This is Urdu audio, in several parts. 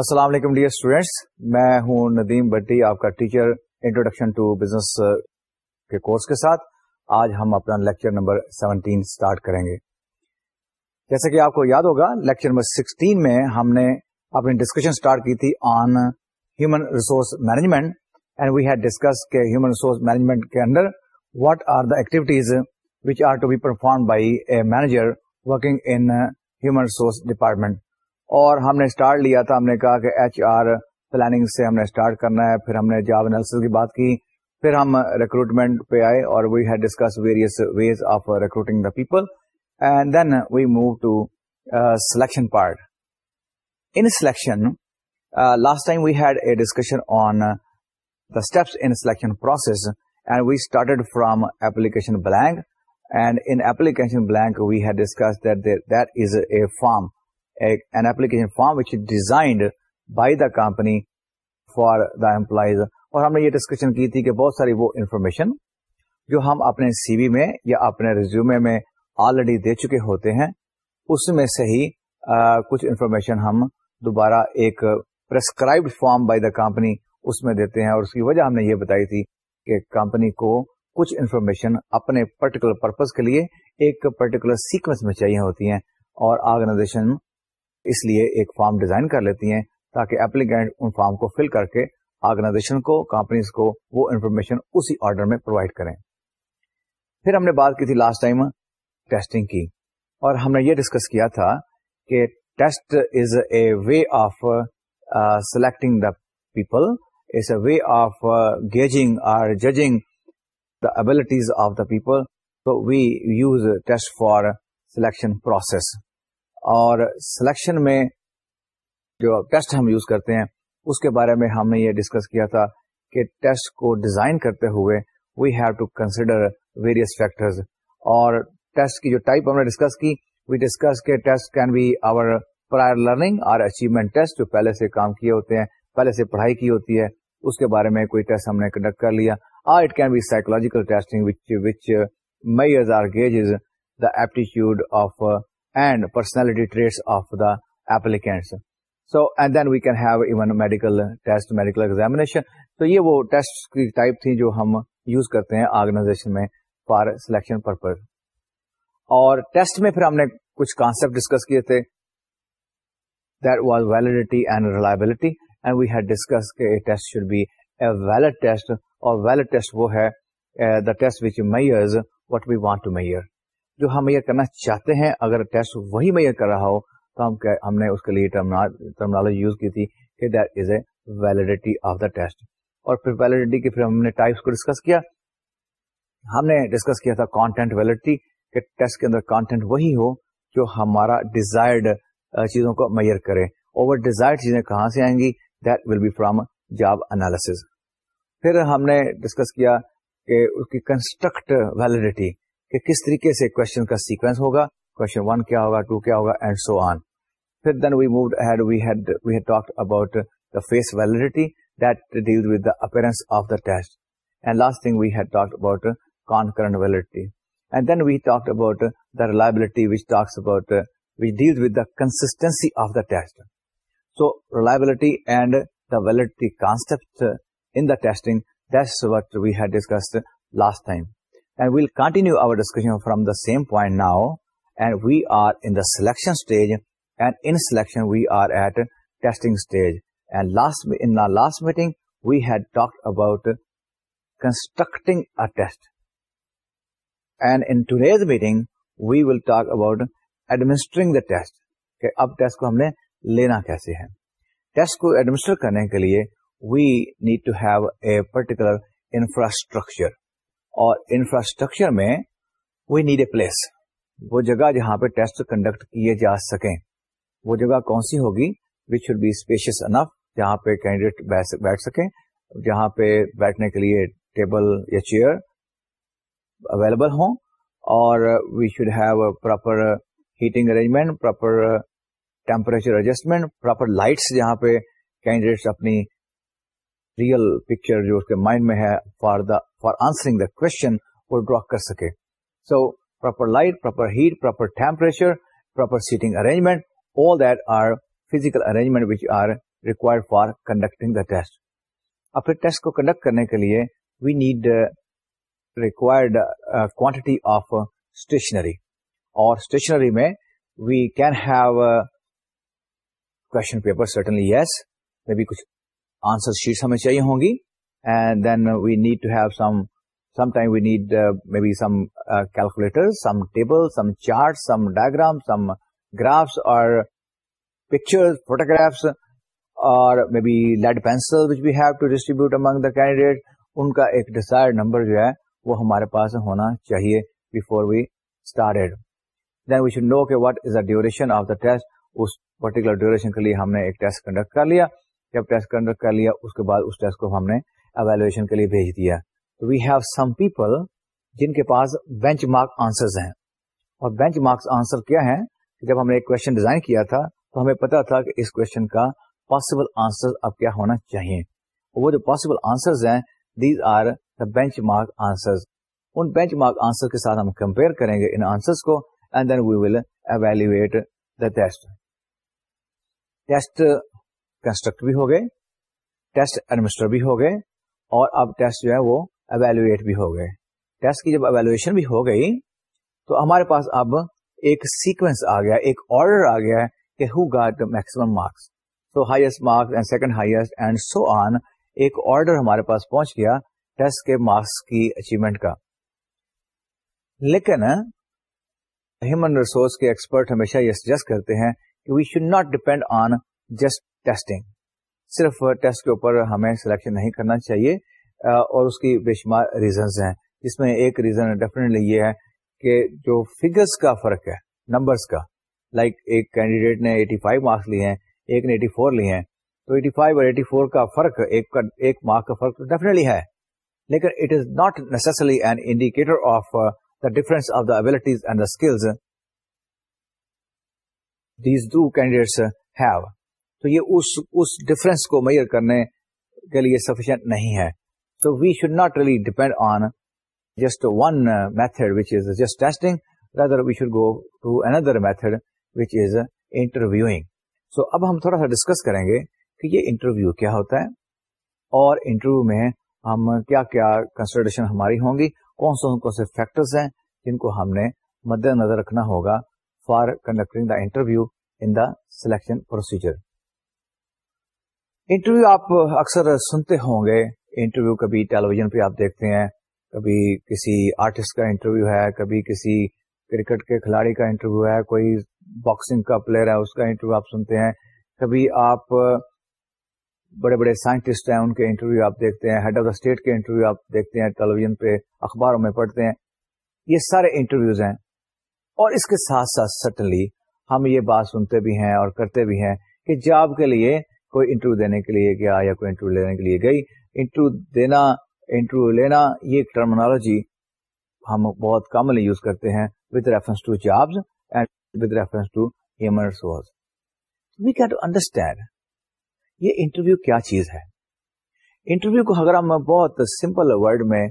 السلام علیکم ڈیئر اسٹوڈینٹس میں ہوں ندیم بٹی آپ کا ٹیچر انٹروڈکشن ٹو بزنس کے کورس کے ساتھ آج ہم اپنا لیکچر نمبر سیونٹین اسٹارٹ کریں گے جیسا کہ آپ کو یاد ہوگا لیکچر نمبر سکسٹین میں ہم نے اپنی ڈسکشن اسٹارٹ کی تھی on human resource management and we had discuss کے ہیومن ریسورس مینجمنٹ کے اندر what are the activities which are to be perform by a manager working in human resource department اور ہم نے اسٹارٹ لیا تھا ہم نے کہا کہ ایچ آر پلاننگ سے ہم نے اسٹارٹ کرنا ہے پھر ہم نے جاب نلسل کی بات کی پھر ہم ریکروٹمنٹ پہ آئے اور we had discuss various ways of recruiting the people and then we move to selection part in selection last time we had a discussion on the steps in selection process and we started from application blank and in application blank we had discuss that that is a form an application form which is designed by the company for the employees اور ہم نے یہ ڈسکشن کی تھی کہ بہت ساری وہ انفارمیشن جو ہم اپنے سی وی میں یا اپنے ریزیومے میں آلریڈی دے چکے ہوتے ہیں اس میں سے ہی آ, کچھ انفارمیشن ہم دوبارہ ایک prescribe form by the company اس میں دیتے ہیں اور اس کی وجہ ہم نے یہ بتائی تھی کہ کمپنی کو کچھ انفارمیشن اپنے پرٹیکولر پرپز کے لیے ایک پرٹیکولر سیکوینس میں چاہیے ہوتی ہیں اور آرگنائزیشن اس لیے ایک فارم ڈیزائن کر لیتی ہیں تاکہ اپلیکینٹ ان فارم کو فل کر کے آرگنائزیشن کو کمپنیز کو وہ انفارمیشن اسی آرڈر میں پرووائڈ کریں پھر ہم نے بات کی تھی لاسٹ ٹائم ٹیسٹنگ کی اور ہم نے یہ ڈسکس کیا تھا کہ test is a way of selecting the people is a way of gauging or judging the abilities of the people تو we use test for selection process اور سلیکشن میں جو ٹیسٹ ہم یوز کرتے ہیں اس کے بارے میں ہم نے یہ ڈسکس کیا تھا کہ ٹیسٹ کو ڈیزائن کرتے ہوئے we have to consider various factors اور ٹیسٹ کی جو ٹائپ ہم نے ڈسکس کی وی ڈسکس کے test can be or prior learning اور اچیومنٹ ٹیسٹ جو پہلے سے کام کیے ہوتے ہیں پہلے سے پڑھائی کی ہوتی ہے اس کے بارے میں کوئی ٹیسٹ ہم نے کنڈکٹ کر لیا or it can be psychological testing which which measures or gauges the aptitude of so and then we can have medical medical تو یہ وہ ٹیسٹ کی ٹائپ تھیں جو ہم یوز کرتے ہیں آرگنائزیشن میں فار سلیکشن پرپز اور ٹیسٹ میں پھر ہم نے کچھ کانسپٹ ڈسکس کیے تھے جو ہم میئر کرنا چاہتے ہیں اگر ٹیسٹ وہی میئر کر رہا ہو تو ہم ہم نے اس کے لیے ٹرمنالوجی یوز کی تھی کہ that is a validity of the test اور پھر پھر ویلڈیٹی ویلڈیٹی کے ہم ہم نے نے ٹائپس کو ڈسکس ڈسکس کیا کیا تھا کانٹینٹ کہ ٹیسٹ کے اندر کانٹینٹ وہی ہو جو ہمارا ڈیزائرڈ چیزوں کو میئر کرے اوور ڈیزائر چیزیں کہاں سے آئیں گی that will be from job analysis پھر ہم نے ڈسکس کیا کہ اس کی کنسٹرکٹ ویلڈیٹی کہ کس طریقے سے کوشچن کا سیکوینس ہوگا کوشچن ون کیا ہوگا ٹو کیا ہوگا اینڈ سو آن پھر then we we we moved had had had re and the deal with the the of validity ویلڈیپ discuss last from the point now and we are the selection we will talk about administer test اب ٹیسٹ کو ہم نے لینا کیسے ہے ٹیسٹ کو ایڈمنس کرنے کے لیے we need to have a particular infrastructure اور انفراسٹرکچر میں وی نیڈ اے پلیس وہ جگہ جہاں پہ ٹیسٹ کنڈکٹ کیے جا سکیں وہ جگہ کون سی ہوگی which should be spacious enough جہاں پہ کینڈیڈیٹ بیٹھ سکیں جہاں پہ بیٹھنے کے لیے ٹیبل یا چیئر اویلیبل ہوں اور we should have proper heating arrangement proper temperature adjustment proper lights جہاں پہ کینڈیڈیٹ اپنی ریئل پکچر جو اس کے مائنڈ میں ہے for the for answering the question وہ ڈرا کر سکے so proper light proper heat proper temperature proper seating arrangement all that are physical arrangement which are required for conducting the test پھر ٹیسٹ کو کنڈکٹ کرنے کے لیے we need required quantity of stationery اور اسٹیشنری میں we can have question paper certainly yes میں بھی کچھ آنسر شیٹس ہمیں چاہیے ہوں گی ایک ڈیسائڈ نمبر جو ہے وہ ہمارے پاس ہونا چاہیے before we started then we show know کہ what is the duration of the test us particular duration کے لیے ہم نے ایک ٹیسٹ کنڈکٹ کر لیا جب ٹیسٹ کنڈکٹ کر لیا اس کے بعد اس ٹیسٹ کو ہم نے اویلویشن کے لیے بھیج دیا تو وی ہیو سم پیپل جن کے پاس بینچ مارک آنسر ہیں اور بینچ مارکس آنسر کیا ہے کہ جب ہم نے ایک کوشچن ڈیزائن کیا تھا تو ہمیں پتا تھا کہ اس کوشچن کا پاسبل آنسر اب کیا ہونا چاہیے وہ جو پاسبل آنسر ہیں these are the benchmark answer in benchmark answer کے ساتھ ہم کمپیئر کریں گے ان آنسر کو and then we will evaluate the test test construct بھی ہو گئے ٹیسٹ ایڈمنسٹر بھی ہو گئے اور اب ٹیسٹ جو ہے وہ اویلویٹ بھی ہو گئے ٹیسٹ کی جب اویلویشن بھی ہو گئی تو ہمارے پاس اب ایک سیکوینس آ گیا ایک آرڈر آ گیا کہ who got marks so highest marks and second highest and so on ایک آرڈر ہمارے پاس پہنچ گیا ٹیسٹ کے مارکس کی اچیومنٹ کا لیکن ہیومن ریسورس کے ایکسپرٹ ہمیشہ یہ سجیسٹ کرتے ہیں کہ we should not depend on just testing صرف ٹیسٹ کے اوپر ہمیں سلیکشن نہیں کرنا چاہیے اور اس کی بے شمار ریزنز ہیں جس میں ایک ریزن ڈیفینیٹلی یہ ہے کہ جو فگرس کا فرق ہے نمبرس کا لائک ایک کینڈیڈیٹ نے ایٹی فائیو مارکس لیے ہیں ایک نے ایٹی فور لیے ہیں تو ایٹی فائیو اور ایٹی فور کا فرق ایک کا فرق ڈیفینیٹلی ہے لیکن it is not necessary an indicator of the difference of the abilities and the skills these do candidates have تو یہ اس ڈفرنس کو میئر کرنے کے لیے سفیشینٹ نہیں ہے تو we should not really depend on just one method which is just testing we should go to another method which is interview so اب ہم تھوڑا سا ڈسکس کریں گے کہ یہ انٹرویو کیا ہوتا ہے اور انٹرویو میں ہم کیا کیا کنسلڈریشن ہماری ہوں گی کون سے کون سے فیکٹرس ہیں جن کو ہم نے مد نظر رکھنا ہوگا for conducting the interview in the selection procedure interview آپ اکثر سنتے ہوں گے انٹرویو کبھی ٹیلیویژن پہ آپ دیکھتے ہیں کبھی کسی آرٹسٹ کا انٹرویو ہے کبھی کسی کرکٹ کے کھلاڑی کا انٹرویو ہے کوئی باکسنگ کا پلیئر ہے اس کا انٹرویو آپ سنتے ہیں کبھی آپ بڑے بڑے سائنٹسٹ ہیں ان کے انٹرویو آپ دیکھتے ہیں ہیڈ آف دا اسٹیٹ کے انٹرویو آپ دیکھتے ہیں ٹیلیویژن پہ اخباروں میں پڑھتے ہیں یہ سارے انٹرویوز ہیں اور اس کے ساتھ ساتھ سٹنلی ہم یہ بات سنتے بھی ہیں اور کرتے بھی ہیں کہ جاب کے لیے کوئی انٹرویو دینے کے لیے گیا یا کوئی انٹرویو لینے کے لیے گئی انٹرویو دینا انٹرویو لینا یہ ٹرمنالوجی ہم بہت کامنلی یوز کرتے ہیں reference reference to to and human resource we understand یہ انٹرویو کیا چیز ہے انٹرویو کو اگر ہم بہت سمپل ورڈ میں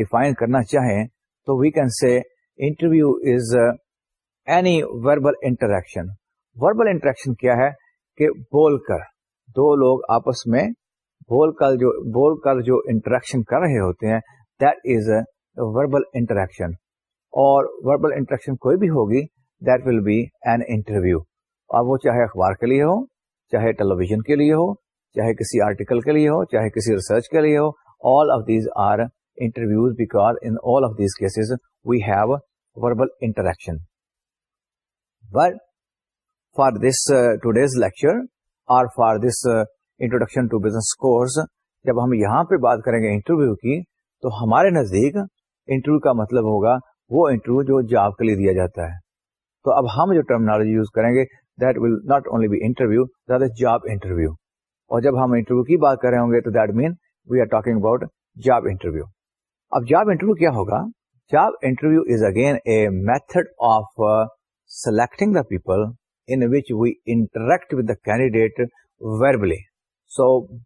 ڈیفائن uh, کرنا چاہیں تو we can say interview is any verbal interaction verbal interaction کیا ہے کہ بول کر دو لوگ آپس میں بول کر جو بول کر جو انٹریکشن کر رہے ہوتے ہیں دیٹ از وربل انٹریکشن اور وربل انٹریکشن کوئی بھی ہوگی that will be an interview اور وہ چاہے اخبار کے لیے ہو چاہے ٹیلیویژن کے لیے ہو چاہے کسی آرٹیکل کے لیے ہو چاہے کسی ریسرچ کے لیے ہو all of these are interviews cases we have verbal interaction but for this today's lecture or for this introduction to business course جب ہم یہاں پہ بات کریں گے انٹرویو کی تو ہمارے نزدیک انٹرویو کا مطلب ہوگا وہ انٹرویو جو جاب کے لیے دیا جاتا ہے تو اب ہم جو ٹرمنالوجی یوز کریں گے that will not only be interview job interview اور جب ہم انٹرویو کی بات کر رہے ہوں گے تو that mean we are talking about job interview اب جاب انٹرویو کیا ہوگا job interview is again a method of selecting the people so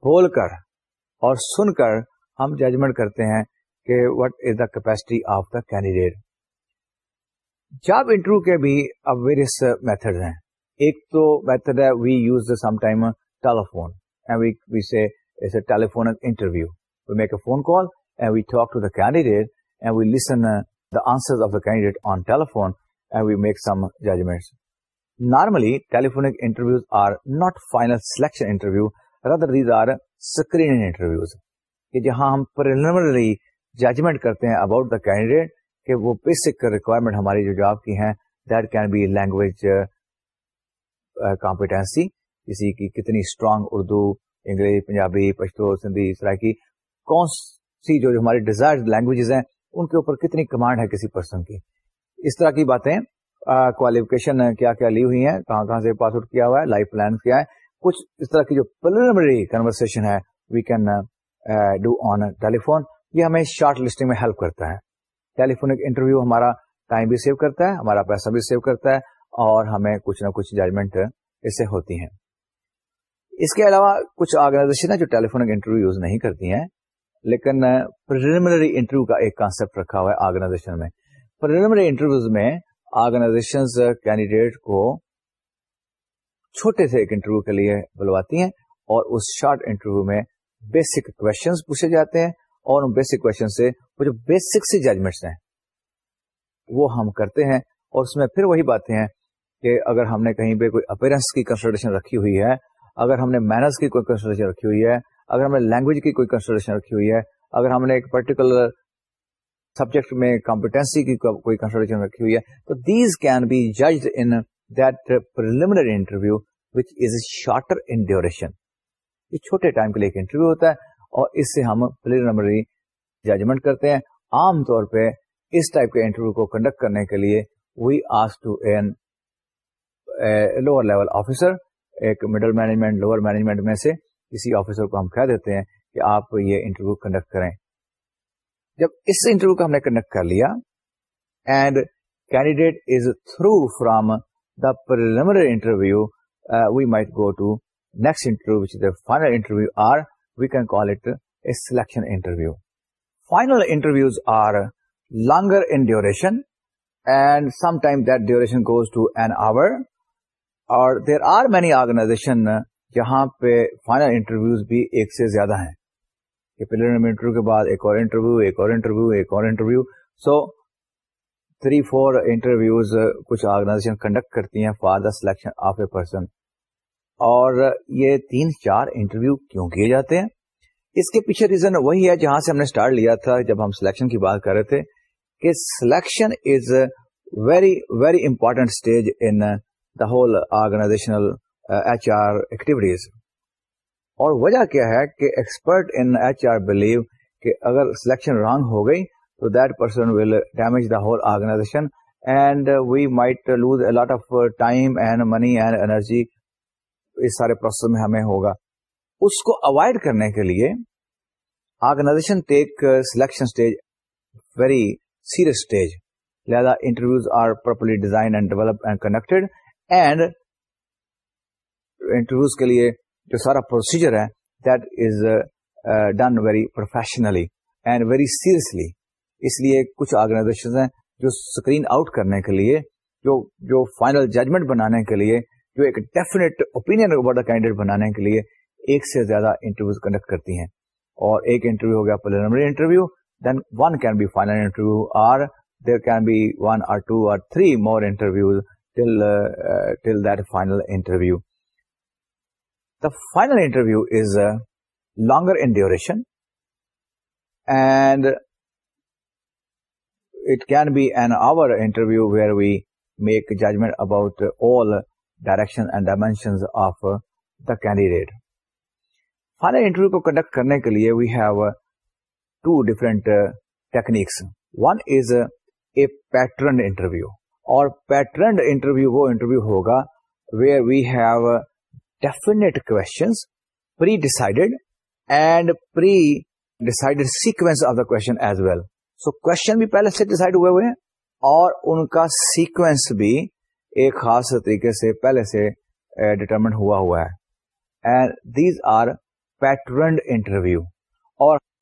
بول کر اور سن کر ہم ججمنٹ کرتے ہیں کہ what is capacity of the کے بھی ایک تو میتھڈ ہے we use telephonic we candidate on judgements normally telephonic interviews are not final selection interviews جہاں ہم پر ججمنٹ کرتے ہیں اباؤٹ دا کینڈیڈیٹ کہ وہ بیسک ریکوائرمنٹ ہماری جو جاب کی ہیں that can be language competency کسی کی کتنی اسٹرانگ اردو انگریزی پنجابی پشتو سندھی اس طرح کی کون سی جو ہماری ڈیزائر لینگویجز ہیں ان کے اوپر کتنی کمانڈ ہے کسی پرسن کی اس طرح کی باتیں کوالیفکیشن کیا کیا لی ہوئی ہیں کہاں کہاں سے پاس آؤٹ کیا ہوا ہے لائف پلان کیا ہے کچھ اس طرح کی جو پیلری کنورسن ہے we can do on telephone یہ ہمیں شارٹ لسٹنگ میں ہیلپ کرتا ہے ٹیلیفونک انٹرویو ہمارا ٹائم بھی سیو کرتا ہے ہمارا پیسہ بھی سیو کرتا ہے اور ہمیں کچھ نہ کچھ ججمنٹ اس سے ہوتی ہیں اس کے علاوہ کچھ آرگنائزیشن ہے جو ٹیلیفونک انٹرویو یوز نہیں کرتی ہیں لیکن پرلیمنری انٹرویو کا ایک کانسپٹ رکھا ہوا ہے آرگنائزیشن میں پرلیمنری انٹرویوز میں آرگنائزیشن کینڈیڈیٹ کو چھوٹے سے ایک انٹرویو کے لیے بلواتی ہیں اور اس شارٹ انٹرویو میں بیسک کوشچن پوچھے جاتے ہیں اور ان بیسک کوشچن سے وہ جو بیسک سی ججمنٹس ہیں وہ ہم کرتے ہیں اور اس میں پھر وہی باتیں ہیں کہ اگر ہم نے کہیں پہ کوئی اپیرنس کی کنسلٹیشن رکھی ہوئی ہے اگر ہم نے مینرس کی کوئی کنسلٹیشن رکھی ہوئی ہے اگر ہم نے لینگویج کی کوئی کنسلٹیشن رکھی ہوئی ہے اگر ہم نے ایک پرٹیکولر سبجیکٹ میں کمپیٹنسی کی کوئی کنسلٹریشن رکھی ہوئی ہے تو these can be judged in preliminary interview which is shorter in duration یہ چھوٹے ٹائم کے لیے ایک انٹرویو ہوتا ہے اور اس سے ہم ہمری ججمنٹ کرتے ہیں عام طور پہ اس ٹائپ کے انٹرویو کو کنڈکٹ کرنے کے لیے we ask to an lower level officer ایک مڈل مینجمنٹ لوور مینجمنٹ میں سے کسی آفیسر کو ہم کہہ دیتے ہیں کہ آپ یہ انٹرویو کنڈکٹ کریں جب اس انٹرویو کو ہم نے کنڈکٹ کر لیا and candidate is through from the preliminary interview we might go to next interview which final interview or we can call it a selection interview final interviews are longer in duration and some time that duration goes to an hour or there are many organisation جہاں پہ فائنل انٹرویوز بھی ایک سے زیادہ ہیں کہ انٹرویو کے بعد ایک اور انٹرویو ایک اور انٹرویو ایک اور interview so three four interviews کچھ آرگنائزیشن کنڈکٹ کرتی ہیں for the selection of a person اور یہ تین چار انٹرویو کیوں کیے جاتے ہیں اس کے پیچھے ریزن وہی ہے جہاں سے ہم نے اسٹارٹ لیا تھا جب ہم سلیکشن کی بات کر رہے تھے کہ selection is very very important stage in the whole organizational H R activities اور وجہ کیا ہے کہ expert in H R believe کہ اگر سلیکشن رانگ ہو گئی تو that person will damage the whole organization and we might lose a lot of time and money and energy اس سارے پروسیس میں ہمیں ہوگا اس کو اوائڈ کرنے کے لیے organization take selection stage very serious stage لہذا interviews are properly design and develop and connected and interviews کے لیے جو سارا پروسیجر ہے that is done very very professionally and seriously اس لیے کچھ آرگنائزیشن ہیں جو اسکرین آؤٹ کرنے کے لیے جو جو فائنل ججمنٹ بنانے کے لیے جو ایک ڈیفینیٹ اوپین کینڈیڈیٹ بنانے کے لیے ایک سے زیادہ انٹرویوز کنڈکٹ کرتی ہیں اور ایک انٹرویو ہو گیا plenary interview then one can be final interview or there can be one or two or three more interview final interview final interview is longer in duration and it can be an hour interview where we make judgement about all direction and dimension of the candidate final interview کو کنڈکٹ کرنے کے لیے we have two different techniques one is a patterned interview اور پیٹرنڈ انٹرویو وہ انٹرویو ہوگا ویئر وی ہیو ڈیفنےٹ کونڈریڈ سیکوینس آف دا کوز ویل سو کو ان کا سیکوینس بھی ایک خاص طریقے سے پہلے سے ڈٹرمنٹ ہوا ہوا ہے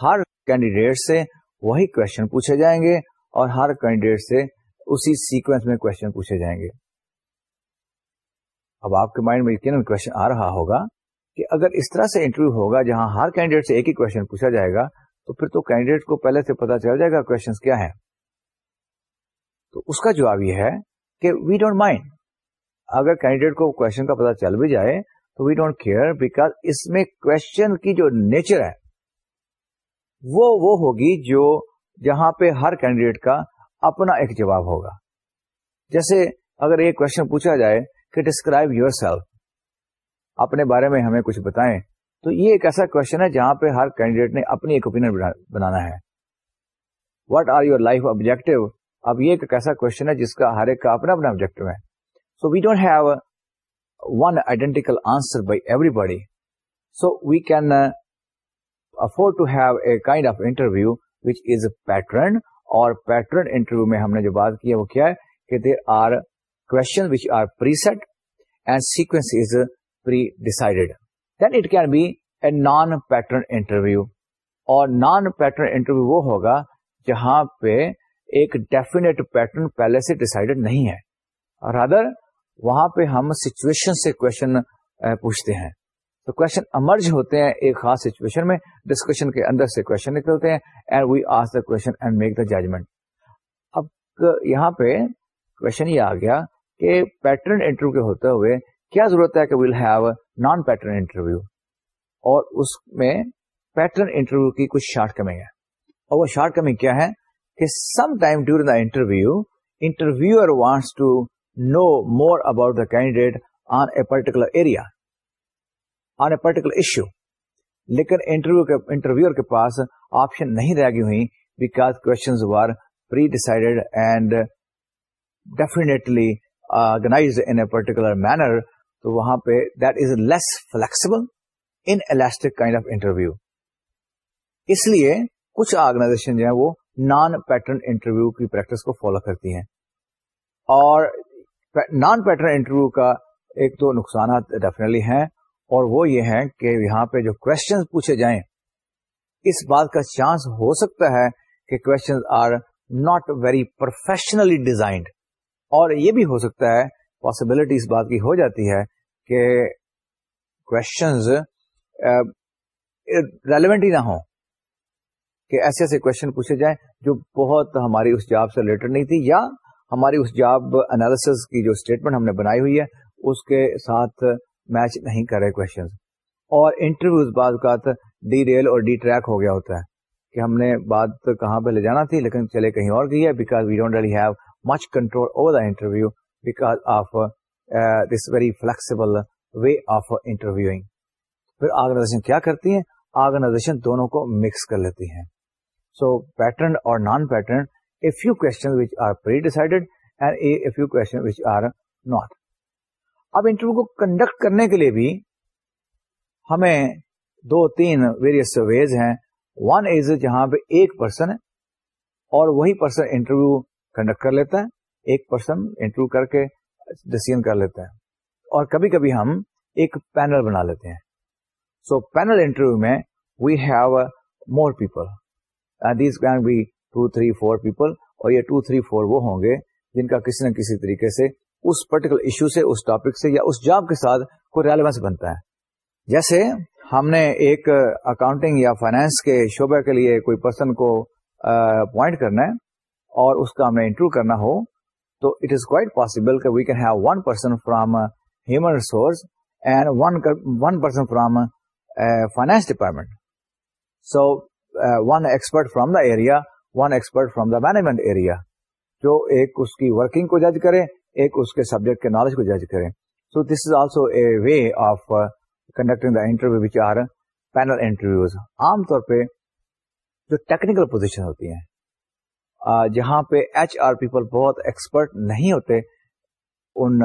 ہر کینڈیڈیٹ سے وہی کون پوچھے جائیں گے اور ہر کینڈیڈیٹ سے اسی سیکوینس میں کوشچن پوچھے جائیں گے اب آپ کے مائنڈ میں آ رہا ہوگا کہ اگر اس طرح سے انٹرویو ہوگا جہاں ہر کینڈیڈیٹ سے ایک ہی کوشچن پوچھا جائے گا تو پھر تو کینڈیڈیٹ کو پہلے سے پتا چل جائے گا کیا ہے تو اس کا جواب یہ ہے کہ وی ڈونٹ مائنڈ اگر کینڈیڈیٹ کو کوشچن کا پتا چل بھی جائے تو وی ڈونٹ کیئر بیکاز اس میں کوشچن کی جو نیچر ہے وہ وہ ہوگی جو جہاں پہ ہر کینڈیڈیٹ کا اپنا ایک جواب ہوگا جیسے اگر ایک کوشچن پوچھا جائے کہ ڈسکرائب یور سیلف اپنے بارے میں ہمیں کچھ بتائیں تو یہ ایک ایسا کوشچن ہے جہاں پہ ہر کینڈیڈیٹ نے اپنی ایک اوپین بنانا ہے what are your life objective اب یہ ایک ایسا کوشچن ہے جس کا ہر ایک کا اپنا اپنا آبجیکٹو ہے so we don't have one identical answer by everybody so we can afford to have a kind of interview which is pattern اور پیٹرن انٹرویو میں ہم نے جو بات کی ہے وہ کیا ہے کہ there are which are preset and sequence is pre-decided. Then it can be a non-pattern interview. Non pattern interview وہ ہوگا جہاں پہ ایک پہلے سے کوشچن eh, پوچھتے ہیں امرج ہوتے ہیں ایک خاص سچویشن میں ڈسکشن کے اندر سے کوشچن نکلتے ہیں ججمنٹ اب یہاں پہ کوشچن یہ آ گیا کہ پیٹرن انٹرویو کے ہوتے ہوئے کیا ضرورت ہے کہ we'll have non pattern interview اور اس میں پیٹرن انٹرویو کی کچھ شارٹ کمنگ ہے اور وہ شارٹ کمنگ کیا ہے کہ some time during the interview interview wants to know more about the candidate on a particular area on a particular issue لیکن انٹرویو کے کے پاس آپشن نہیں رہ گی ہوئی because questions were predecided and definitely particular manner تو وہاں پہ that is less flexible in instinct kind of interview اس لیے کچھ آرگنائزیشن جو ہے وہ نان پیٹرن انٹرویو کی پریکٹس کو فالو کرتی ہیں اور نان پیٹرن انٹرویو کا ایک تو نقصانات ڈیفینیٹلی ہیں اور وہ یہ ہیں کہ یہاں پہ جو کوشچن پوچھے جائیں اس بات کا چانس ہو سکتا ہے کہ question are not very professionally designed اور یہ بھی ہو سکتا ہے پاسبلٹی اس بات کی ہو جاتی ہے کہ کوشچنز ریلیونٹ ہی نہ ہو کہ ایسے ایسے کوشچن پوچھے جائیں جو بہت ہماری اس جاب سے ریلیٹڈ نہیں تھی یا ہماری اس جاب انالس کی جو اسٹیٹمنٹ ہم نے بنائی ہوئی ہے اس کے ساتھ میچ نہیں کرے کوشچنز اور انٹرویو اس بات کا تو ڈی ریل اور ڈی ٹریک ہو گیا ہوتا ہے کہ ہم نے بات کہاں پہ لے جانا تھی لیکن چلے کہیں اور گئی ہے because we don't really have much control over the interview because of uh, this very flexible way of interviewing. پھر آرگنائزیشن کیا کرتی ہیں دونوں کو مکس کر لیتی ہیں سو پیٹرن اور non decided and are not اب انٹرویو کو کنڈکٹ کرنے کے لیے بھی ہمیں دو تین ویریس ویز ہیں ون از جہاں پہ ایک پرسن اور وہی پرسن انٹرویو کنڈکٹ کر لیتا ہے ایک پرسن انٹرویو کر کے ڈسیزن کر لیتا ہے اور کبھی کبھی ہم ایک پینل بنا لیتے ہیں سو پینل انٹرویو میں we have more people people these can be two three four اور یہ ٹو تھری فور وہ ہوں گے جن کا کسی نہ کسی طریقے سے اس پرٹیکولر ایشو سے اس ٹاپک سے یا اس جاب کے ساتھ کوئی ریلیونس بنتا ہے جیسے ہم نے ایک اکاؤنٹنگ یا فائنینس کے شعبے کے لیے کوئی پرسن کو اپوائنٹ uh, کرنا ہے اور اس کا ہمیں انٹرو کرنا ہو تو اٹ از کوائٹ پاسبل کہ we can have one person from human resource and one person from finance department so one expert from the area one expert from the management area جو ایک اس کی ورکنگ کو جج کرے ایک اس کے سبجیکٹ کے نالج کو جج کرے so this is also a way of conducting the interview panel interviews عام طور پہ جو ٹیکنیکل پوزیشن ہوتی ہیں جہاں پہ ایچ آر پیپل بہت ایکسپرٹ نہیں ہوتے ان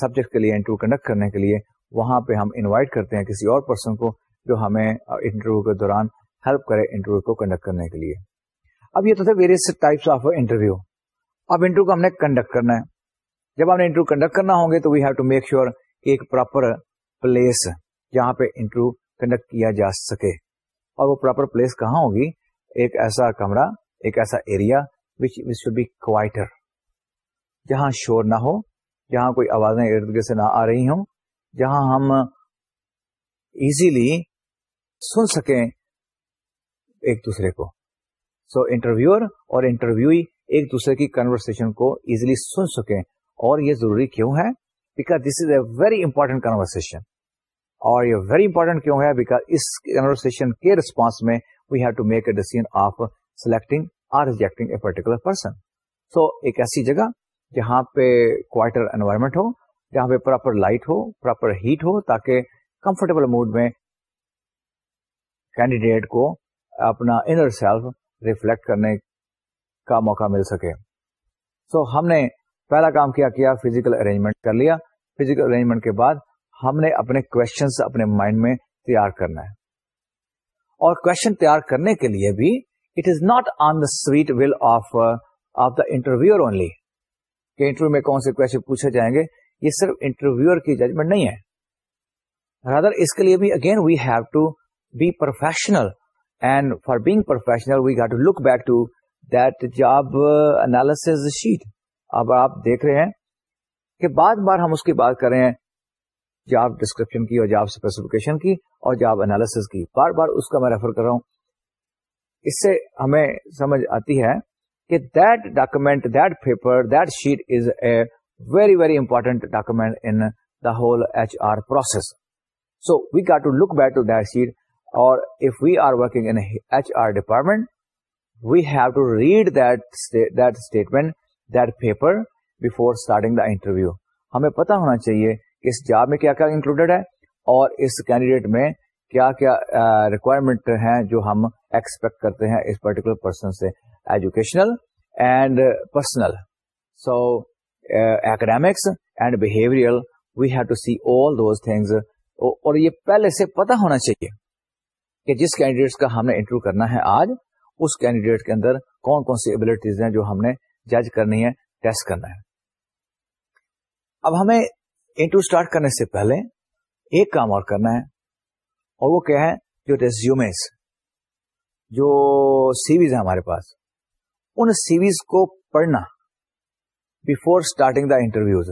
سبجیکٹ کے لیے انٹرویو کنڈکٹ کرنے کے لیے وہاں پہ ہم انوائٹ کرتے ہیں کسی اور پرسن کو جو ہمیں انٹرویو کے دوران ہیلپ کرے انٹرویو کو کنڈکٹ کرنے کے لیے اب یہ تو تھے ویریس ٹائپس آف انٹرویو اب کو ہم نے کنڈکٹ کرنا ہے جب ہم نے انٹرویو کنڈکٹ کرنا ہوں گے تو we have to make sure ایک پراپر پلیس جہاں پہ انٹرویو کنڈکٹ کیا جا سکے اور وہ پراپر پلیس کہاں ہوگی ایک ایسا کمرہ ایک ایسا area which should be quieter جہاں شور نہ ہو جہاں کوئی آوازیں ارد گرد سے نہ آ رہی ہوں جہاں ہم ایزیلی سن سکیں ایک دوسرے کو سو so, انٹرویوئر اور انٹرویو ایک دوسرے کی کنورسن کو ایزیلی سن سکیں اور یہ ضروری کیوں ہے because this is a very important conversation اور یہ ویری امپورٹنٹ کیوں ہے بیکاز اس کنورسن کے ریسپانس میں we have to make a decision of selecting or rejecting a particular person so ایک ایسی جگہ جہاں پہ کوائٹر انوائرمنٹ ہو جہاں پہ پراپر لائٹ ہو پراپر ہیٹ ہو تاکہ کمفرٹیبل موڈ میں کینڈیڈیٹ کو اپنا انر سیلف ریفلیکٹ کرنے کا موقع مل سکے سو so, ہم نے پہلا کام کیا کیا فزیکل ارینجمنٹ کر لیا فزیکل ارینجمنٹ کے بعد ہم نے اپنے کوشچنس اپنے مائنڈ میں تیار کرنا ہے اور کوشچن تیار کرنے کے لیے بھی it is not on the the sweet will of of interview میں کون سے کوشچن پوچھے جائیں گے یہ صرف انٹرویو کی ججمنٹ نہیں ہے رادر اس کے لیے بھی again we have to be professional and for being professional we have to look back to that job this sheet اب آپ دیکھ رہے ہیں کہ بعد بار ہم اس کی بات کریں جاب ڈسکرپشن کی اور جاب اسپیسیفکیشن کی اور جاب انالیس کی بار بار اس کا میں ریفر کر رہا ہوں اس سے ہمیں سمجھ آتی ہے کہ that document that paper that sheet is a very very important document in the whole H R process so we to look back to that sheet اور if we are working in H R department we have to read that that statement before starting the interview ہمیں پتا ہونا چاہیے کہ اس جاب میں کیا کیا انکلوڈیڈ ہے اور اس کینڈیڈیٹ میں کیا کیا ریکوائرمنٹ ہیں جو ہم ایکسپیکٹ کرتے ہیں اس پرٹیکولر پرسن سے educational and personal so academics and behaviour we have to see all those things اور یہ پہلے سے پتا ہونا چاہیے کہ جس کینڈیڈیٹس کا ہم نے انٹرویو کرنا ہے آج اس کینڈیڈیٹ کے اندر کون کون سی ابلیٹیز ہیں جو ہم نے جج کرنی ہے ٹیسٹ کرنا ہے اب ہمیں انٹرویو اسٹارٹ کرنے سے پہلے ایک کام اور کرنا ہے اور وہ کیا ہے جو جو سیریز ہیں ہمارے پاس ان سیریز کو پڑھنا before starting the interviews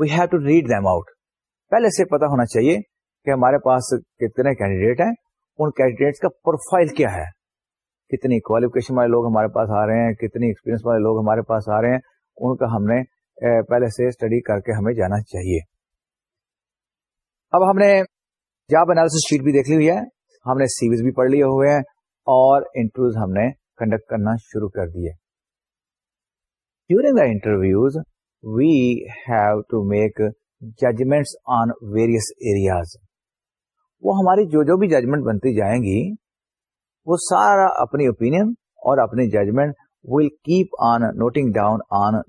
we have to read them out پہلے سے پتا ہونا چاہیے کہ ہمارے پاس کتنے کینڈیڈیٹ ہیں ان کا پروفائل کیا ہے کتنی کوالیفکیشن والے لوگ ہمارے پاس آ رہے ہیں کتنی ایکسپیرینس والے لوگ ہمارے پاس آ رہے ہیں ان کا ہم نے پہلے سے اسٹڈی کر کے ہمیں جانا چاہیے اب ہم نے جب انالیس شیٹ بھی دیکھ لی ہوئی ہے ہم نے سیویز بھی پڑھ لیے ہوئے ہیں اور انٹرویوز ہم نے کنڈکٹ کرنا شروع کر دیے during the interviews we have to make judgements on various areas وہ ہماری جو جو بھی ججمنٹ بنتی جائیں گی وہ سارا اپنی اوپین اور اپنی judgement will keep on noting down on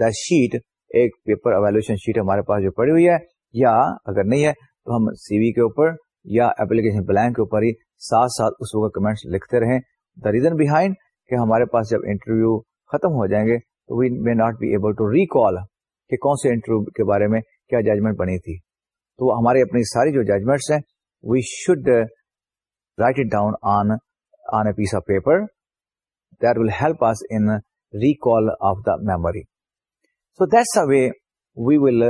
the sheet ایک پیپر اویلوشن شیٹ ہمارے پاس جو پڑی ہوئی ہے یا اگر نہیں ہے ہم سی وی کے اوپر یا اپلیکیشن پلان کے اوپر ہی ساتھ ساتھ اس وقت کمنٹس لکھتے رہیں دا ریزن بہائنڈ کہ ہمارے پاس جب انٹرویو ختم ہو جائیں گے تو we may not be able to recall کہ کون سے انٹرویو کے بارے میں کیا ججمنٹ بنی تھی تو ہماری اپنی ساری جو ججمنٹس ہیں we should write it down on on a piece of of paper that will help us in recall the memory so that's a way we will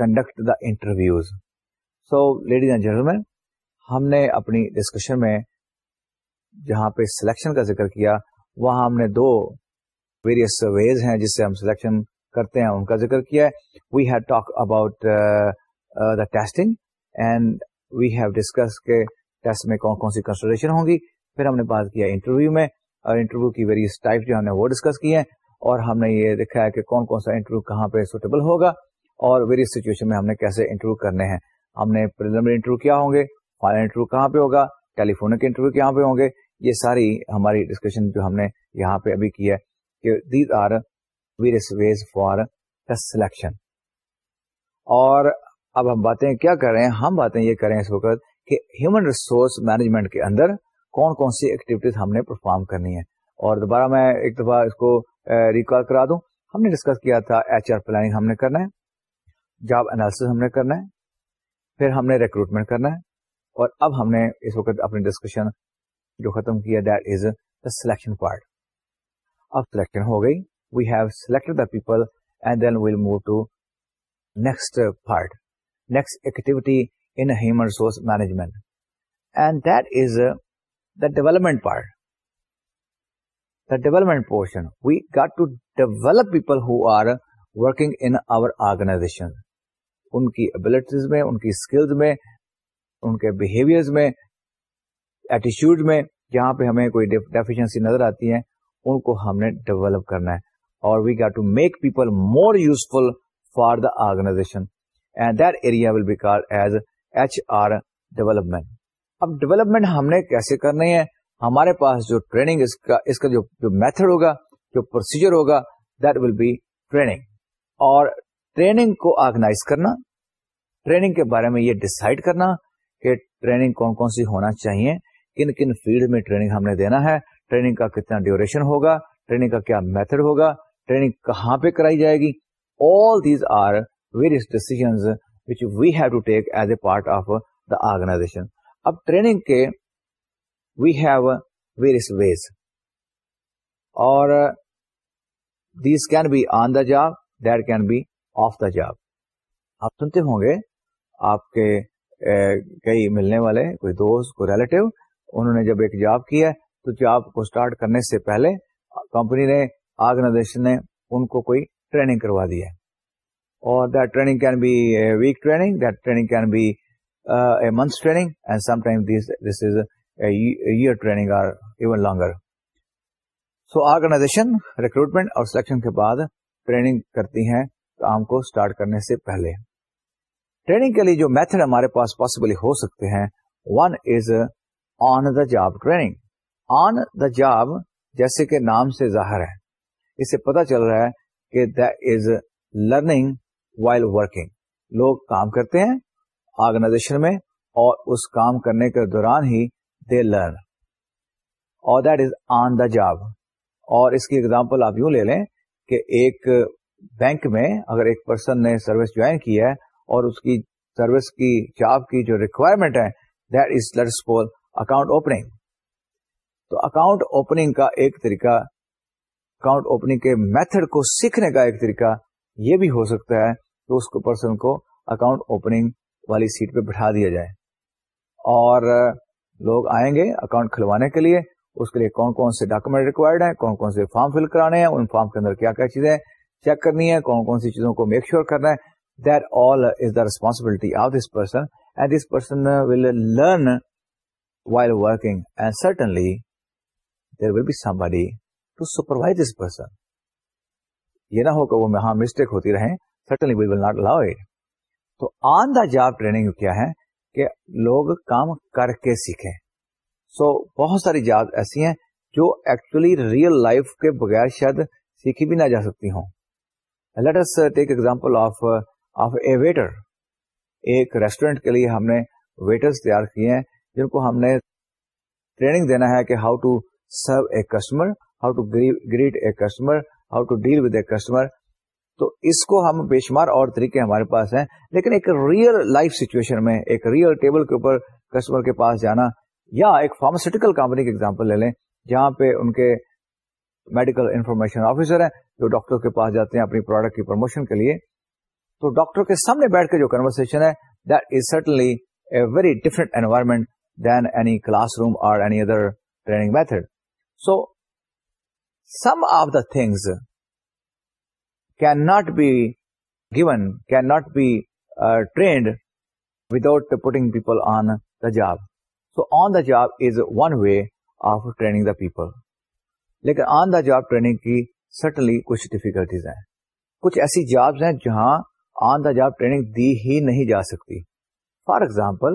conduct the interviews so ladies and gentlemen ہم نے اپنی ڈسکشن میں جہاں پہ سلیکشن کا ذکر کیا وہاں ہم نے دو ویریس ویز ہیں جس سے ہم سلیکشن کرتے ہیں ان کا ذکر کیا ہے we have talk about the testing and we have discuss کے ٹیسٹ میں کون کون سی کنسلٹیشن گی پھر ہم نے بات کیا انٹرویو میں اور انٹرویو کی ویریس ٹائپ جو ہم نے وہ ڈسکس کیے ہیں اور ہم نے یہ دیکھا ہے کہ کون کون سا انٹرویو کہاں پہ سوٹیبل ہوگا اور ویریس سچویشن میں ہم نے کیسے انٹرویو کرنے ہیں ہم نے انٹرویو کیا ہوں گے فائنل انٹرویو کہاں پہ ہوگا ٹیلیفونک انٹرویو کہاں پہ ہوں گے یہ ساری ہماری ڈسکشن جو ہم نے یہاں پہ ابھی کی ہے کہ these are various ways for the selection اور اب ہم باتیں کیا کر رہے ہیں ہم باتیں یہ کریں اس وقت کہ ہیومن ریسورس مینجمنٹ کے اندر کون کون سی ایکٹیویٹیز ہم نے پرفارم کرنی ہے اور دوبارہ میں ایک دفعہ اس کو ریکارڈ کرا دوں ہم نے ڈسکس کیا تھا ایچ آر پلاننگ ہم نے کرنا ہے جاب انالیس ہم نے کرنا ہے پھر ہم نے ریکروٹمنٹ کرنا ہے اور اب ہم نے اس وقت اپنی ڈسکشن جو ختم کیا that is the selection part اب سلیکشن ہو گئی we have select the people and then move to next part next activity in human resource management and that is the development part the development portion we got to develop people who are working in our organization ان کی ابلیٹیز میں ان کی اسکلز میں ان کے بہیویئرز میں ایٹیچیوڈ میں جہاں پہ ہمیں کوئی ڈیفیشنسی نظر آتی ہے ان کو ہم نے ڈیولپ کرنا ہے اور we get to make people more useful for the organization and that area will be as H R development اب ڈیولپمنٹ ہم نے کیسے کرنی ہے ہمارے پاس جو ٹریننگ اس اس کا کا جو میتھڈ ہوگا جو پروسیجر ہوگا دیٹ ول بی ٹریننگ اور ٹریننگ کو آرگنائز کرنا ٹریننگ کے بارے میں یہ ڈسائڈ کرنا کہ ٹریننگ کون کون سی ہونا چاہیے کن کن فیلڈ میں ٹریننگ ہم نے دینا ہے ٹریننگ کا کتنا ڈیوریشن ہوگا ٹریننگ کا کیا میتھڈ ہوگا ٹریننگ کہاں پہ کرائی جائے گی all these are various decisions which we have to take as a part of the organization اب ٹریننگ کے وی ہیو ویریس ویز اور these can be on the job that can be off the job آپ سنتے ہوں گے آپ کے کئی ملنے والے کوئی دوست کوئی ریلیٹو انہوں نے جب ایک جاب کیا تو جاب کو اسٹارٹ کرنے سے پہلے کمپنی نے آرگنائزیشن نے ان کو کوئی ٹریننگ کروا دی ہے اور that training can be a week training that training can be a month training and some time this is a year training or even longer so organization recruitment اور سلیکشن کے بعد ٹریننگ کرتی ہیں کام کو اسٹارٹ کرنے سے پہلے ٹریننگ کے لیے جو میتھڈ ہمارے پاس پاسبلی ہو سکتے ہیں one is on the job training on the job جیسے کہ نام سے ظاہر ہے اسے پتا چل رہا ہے کہ از لرننگ وائل ورکنگ لوگ کام کرتے ہیں آرگنائزیشن میں اور اس کام کرنے کے دوران ہی دے لرن اور that is on the job اور اس کی اگزامپل آپ یوں لے لیں کہ ایک بینک میں اگر ایک پرسن نے سروس جوائن کی ہے اور اس کی سروس کی جاب کی جو ریکوائرمنٹ ہے that is for account opening تو اکاؤنٹ اوپننگ کا ایک طریقہ اکاؤنٹ اوپننگ کے میتھڈ کو سیکھنے کا ایک طریقہ یہ بھی ہو سکتا ہے کہ اس کو پرسن کو اکاؤنٹ اوپننگ والی سیٹ پہ بٹھا دیا جائے اور لوگ آئیں گے اکاؤنٹ کھلوانے کے لیے اس کے لیے کون کون سے ڈاکومنٹ ریکوائرڈ ہیں کون کون سے فارم فل کرانے ہیں ان فارم کے اندر کیا کیا چیزیں چیک کرنی ہے کون کون سی چیزوں کو میک شیور کرنا ہے نہ ہوتی ٹریننگ کیا ہے کہ لوگ کام کر کے سیکھیں سو بہت ساری ایسی ہیں جو ایکچولی ریئل لائف کے بغیر شاید سیکھی بھی نہ جا سکتی ہوں let's take example of of a waiter ایک ریسٹورینٹ کے لیے ہم نے ویٹر تیار کیے ہیں جن کو ہم نے ٹریننگ دینا ہے کہ how to serve a customer how to greet a customer how to deal with a customer تو اس کو ہم بے شمار اور طریقے ہمارے پاس ہیں لیکن ایک ریئل لائف سچویشن میں ایک ریئل ٹیبل کے اوپر کسٹمر کے پاس جانا یا ایک فارماسیٹیکل کمپنی کے ایگزامپل لے لیں جہاں پہ ان کے میڈیکل انفارمیشن آفیسر ہیں جو ڈاکٹر کے پاس جاتے ہیں اپنی پروڈکٹ کی پروموشن کے لیے تو ڈاکٹر کے سامنے بیٹھ کے جو کنورسن ہے that is certainly a very different environment than any classroom اور any other training method so some of the things can not be given can not be trained without putting people on the job so on the job is one way of training the people لیکن آن دا جاب ٹریننگ کی سٹنلی کچھ ڈیفیکلٹیز ہیں کچھ ایسی جابس ہیں جہاں آن دا جاب ٹریننگ دی ہی نہیں جا سکتی فار ایگزامپل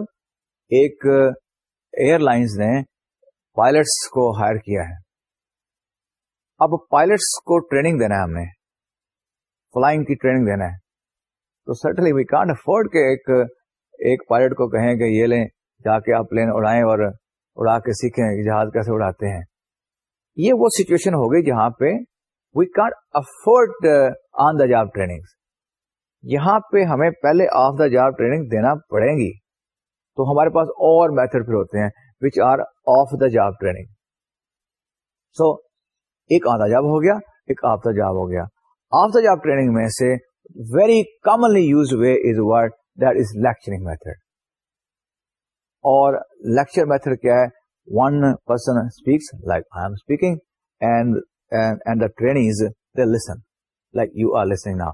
ایک ایئر لائنس نے پائلٹس کو ہائر کیا ہے اب پائلٹس کو ٹریننگ دینا ہے ہم نے فلائنگ کی ٹریننگ دینا ہے تو سٹلی وی کانٹ افورڈ کے ایک ایک پائلٹ کو کہیں کہ یہ لیں جا کے آپ پلین اڑائیں اور اڑا کے سیکھیں جہاز کیسے اڑاتے ہیں یہ وہ سچویشن ہوگی جہاں پہ we can't afford on the job training یہاں پہ ہمیں پہلے آف دا جاب ٹریننگ دینا پڑے گی تو ہمارے پاس اور میتھڈ پھر ہوتے ہیں which are of the job training so ایک آدھا جاب ہو گیا ایک آف دا جاب ہو گیا آف دا جاب ٹریننگ میں سے very commonly use way is word that is lecturing method اور لیکچر میتھڈ کیا ہے one person speaks like I am speaking and the training listen like you are listening now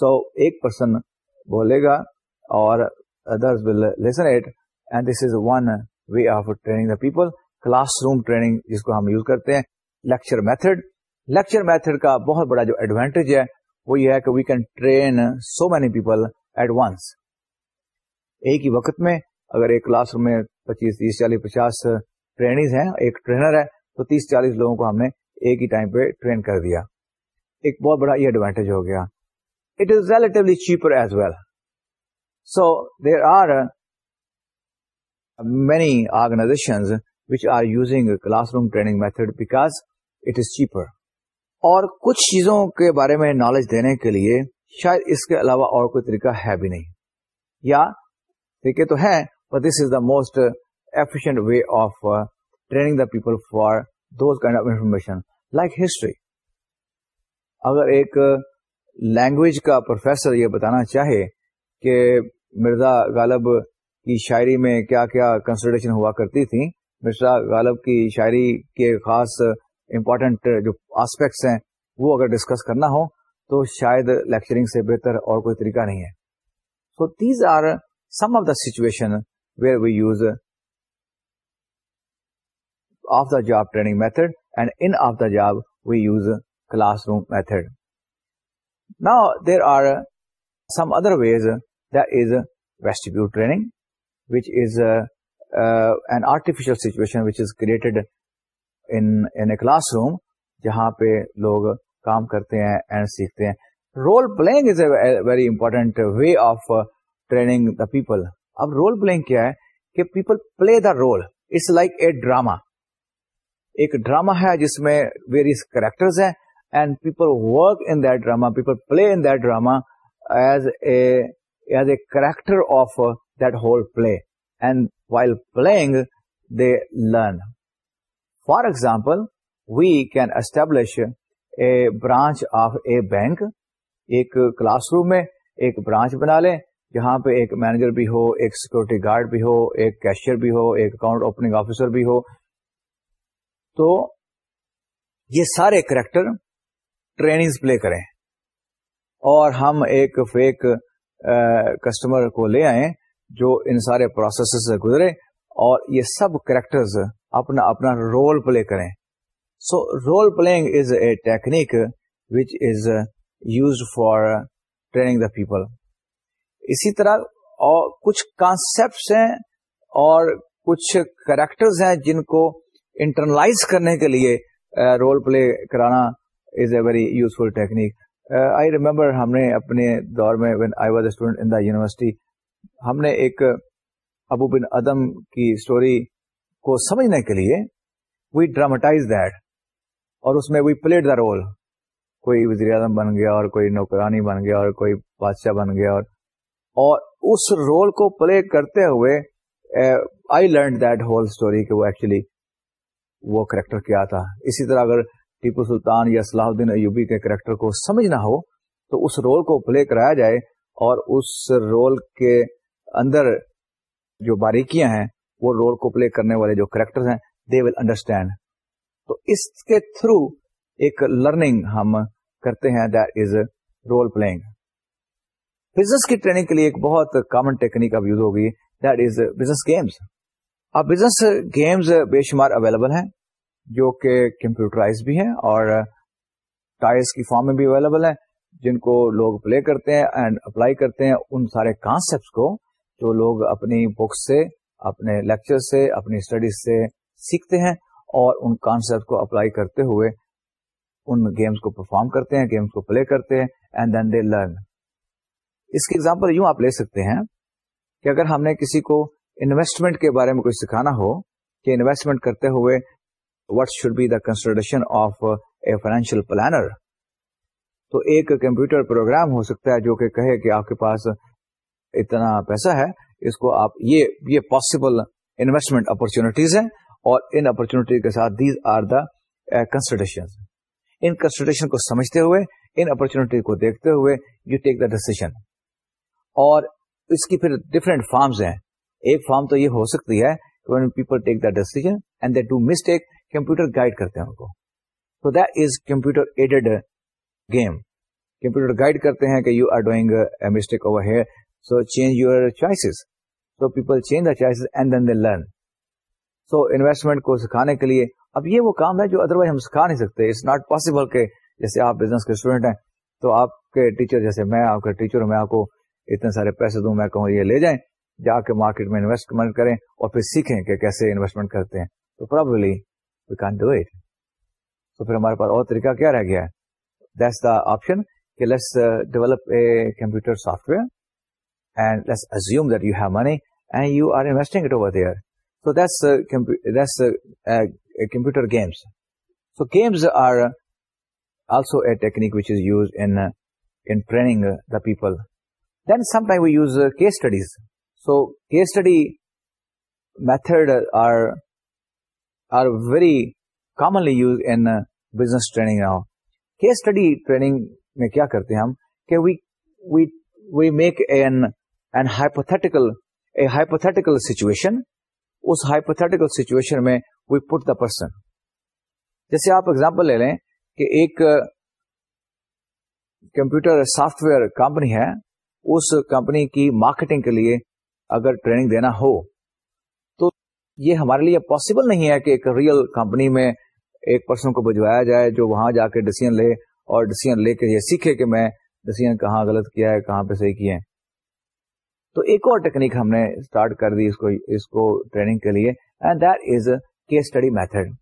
so ایک پرسن بولے گا اور will listen and this is one way of training the people class room training جس کو ہم یوز کرتے ہیں لیکچر میتھڈ لیکچر میتھڈ کا بہت بڑا جو ایڈوانٹیج ہے وہ یہ ہے کہ we can train so many people at once ایک ہی وقت میں اگر ایک کلاس روم میں پچیس تیس چالیس پچاس ٹریننگ ہیں ایک ٹرینر ہے تو تیس چالیس لوگوں کو ہم نے ایک ہی ٹائم پہ ٹرین کر دیا ایک بہت بڑا یہ ایڈوانٹیج ہو گیا it is relatively cheaper as well. So, there are uh, many organizations which are using a classroom training method because it is cheaper. اور کچھ چیزوں کے بارے میں نالج دینے کے لیے شاید اس کے علاوہ اور کوئی طریقہ ہے بھی نہیں یا طریقے تو ہے but this is the most efficient way of training the people for those kind of information like history اگر ایک uh, لینگویج کا پروفیسر یہ بتانا چاہے کہ مرزا غالب کی شاعری میں کیا کیا کنسلٹیشن ہوا کرتی تھی مرزا غالب کی شاعری کے خاص امپورٹنٹ جو آسپیکٹس ہیں وہ اگر ڈسکس کرنا ہو تو شاید لیکچرنگ سے بہتر اور کوئی طریقہ نہیں ہے so these are some of the situation where we use of the job training method and in of the job we use class room method نا there are some other ways this west which is an artificial class room جہاں پہ لوگ کام کرتے ہیں اینڈ سیکھتے ہیں role playing is a very important way of training the people اب رول پلئنگ کیا ہے کہ people play the role it's like a drama ایک ڈراما ہے جس میں ویریس کریکٹرز ہیں and people work in drama people play in drama character of that whole play and while playing they learn for example we can establish a branch of a bank ایک کلاس روم میں ایک برانچ بنا لیں جہاں پہ ایک مینیجر بھی ہو ایک سیکورٹی گارڈ بھی ہو ایک کیشیئر بھی ہو ایک اکاؤنٹ اوپننگ آفیسر بھی ہو تو یہ سارے کریکٹر ٹریننگ پلے کریں اور ہم ایک فیک کسٹمر کو لے آئیں جو ان سارے پروسیس سے گزرے اور یہ سب کریکٹر اپنا اپنا رول پلے کریں so role playing is a technique which is use for training the people اسی طرح اور کچھ کانسپٹس ہیں اور کچھ کریکٹرز ہیں جن کو انٹرنلائز کرنے کے لیے رول پلے کرانا very useful technique I remember ہم نے اپنے دور میں اسٹوڈنٹ ان دا یونیورسٹی ہم نے ایک ابو بن ادم کی اسٹوری کو سمجھنے کے لیے وی دیٹ اور اس میں وی پلیڈ دا رول کوئی وزیر اعظم بن گیا اور کوئی نوکرانی بن گیا اور کوئی بادشاہ بن گیا اور اور اس رول کو پلے کرتے ہوئے I learn that whole story کہ وہ ایکچولی وہ کریکٹر کیا تھا اسی طرح اگر ٹیپو سلطان یا صلاح الدین ایوبی کے کریکٹر کو سمجھنا ہو تو اس رول کو پلے کرایا جائے اور اس رول کے اندر جو باریکیاں ہیں وہ رول کو پلے کرنے والے جو کریکٹر ہیں دے ول انڈرسٹینڈ تو اس کے تھرو ایک لرننگ ہم کرتے ہیں that is role playing business کی ٹریننگ کے لیے ایک بہت کامن ٹیکنیک اب یوز ہوگی دیٹ از بزنس گیمس اب بزنس گیمز بے شمار اویلیبل ہیں جو کہ کمپیوٹرائز بھی ہیں اور ٹائرس کی فارم میں بھی اویلیبل ہیں جن کو لوگ پلے کرتے ہیں اینڈ اپلائی کرتے ہیں ان سارے کانسیپٹ کو جو لوگ اپنی سے سے اپنے لیکچر اپنی اسٹڈیز سے سیکھتے ہیں اور ان کانسیپٹ کو اپلائی کرتے ہوئے ان گیمس کو پرفارم کرتے ہیں گیمس کو پلے کرتے ہیں اینڈ دین دے لرن اس کی اگزامپل یوں آپ لے سکتے ہیں کہ اگر ہم نے کسی کو انویسٹمنٹ کے بارے میں کچھ سکھانا ہو کہ انویسٹمنٹ کرتے ہوئے what should be the of of a financial planner تو ایک کمپیوٹر پروگرام ہو سکتا ہے جو کہ کہے کہ آپ کے پاس اتنا پیسہ ہے اس کو آپ یہ پاسبل انویسٹمنٹ اپرچونیٹیز ہیں اور ان اپرچونیٹی کے ساتھ these are the concentration in کنسٹریشن کو سمجھتے ہوئے ان اپرچونیٹی کو دیکھتے ہوئے یو ٹیک دا ڈسیشن اور اس کی پھر ڈفرینٹ فارمز ہیں ایک فارم تو یہ ہو سکتی ہے decision and they to mistake computer guide کرتے ہیں ان کو so that is computer aided game computer guide کرتے ہیں کہ you are doing a mistake over here so change your choices so people change the choices and then they learn so investment کو سکھانے کے لیے اب یہ وہ کام ہے جو ادروائز ہم سکھا نہیں سکتے اٹس ناٹ پاسبل کہ جیسے آپ بزنس کے اسٹوڈنٹ ہیں تو آپ کے ٹیچر جیسے میں آپ کا ٹیچر ہوں میں آپ کو اتنے سارے پیسے دوں میں کہوں یہ لے جائیں جا کے مارکیٹ میں انویسٹمنٹ کریں اور پھر سیکھیں کہ کیسے انویسٹمنٹ کرتے ہیں تو probably we can do it تو پھر ہمارے پاس اور طریقہ کیا رہ گیا ہے دس دا آپشن کہ let's develop a computer software and let's assume that you have money and you are investing it over there so that's that's computer games so games are also a technique which is use in training the people then some time we use case studies so case study method are very commonly use in business training کے اسٹڈی ٹریننگ میں کیا کرتے ہیں ہم سچویشن اس ہائپوٹیکل سیچویشن میں وی پٹ دا پرسن جیسے آپ ایگزامپل لے لیں کہ ایک کمپیوٹر سافٹ ویئر کمپنی ہے اس کمپنی کی مارکیٹنگ کے لیے اگر ٹریننگ دینا ہو یہ ہمارے لیے پاسبل نہیں ہے کہ ایک ریئل کمپنی میں ایک پرسن کو بجوایا جائے جو وہاں جا کے ڈسیزن لے اور ڈسیزن لے کے یہ سیکھے کہ میں ڈسیزن کہاں غلط کیا ہے کہاں پہ صحیح کیے تو ایک اور ٹیکنیک ہم نے اسٹارٹ کر دی اس اس کو کو ٹریننگ کے لیے and that is case study method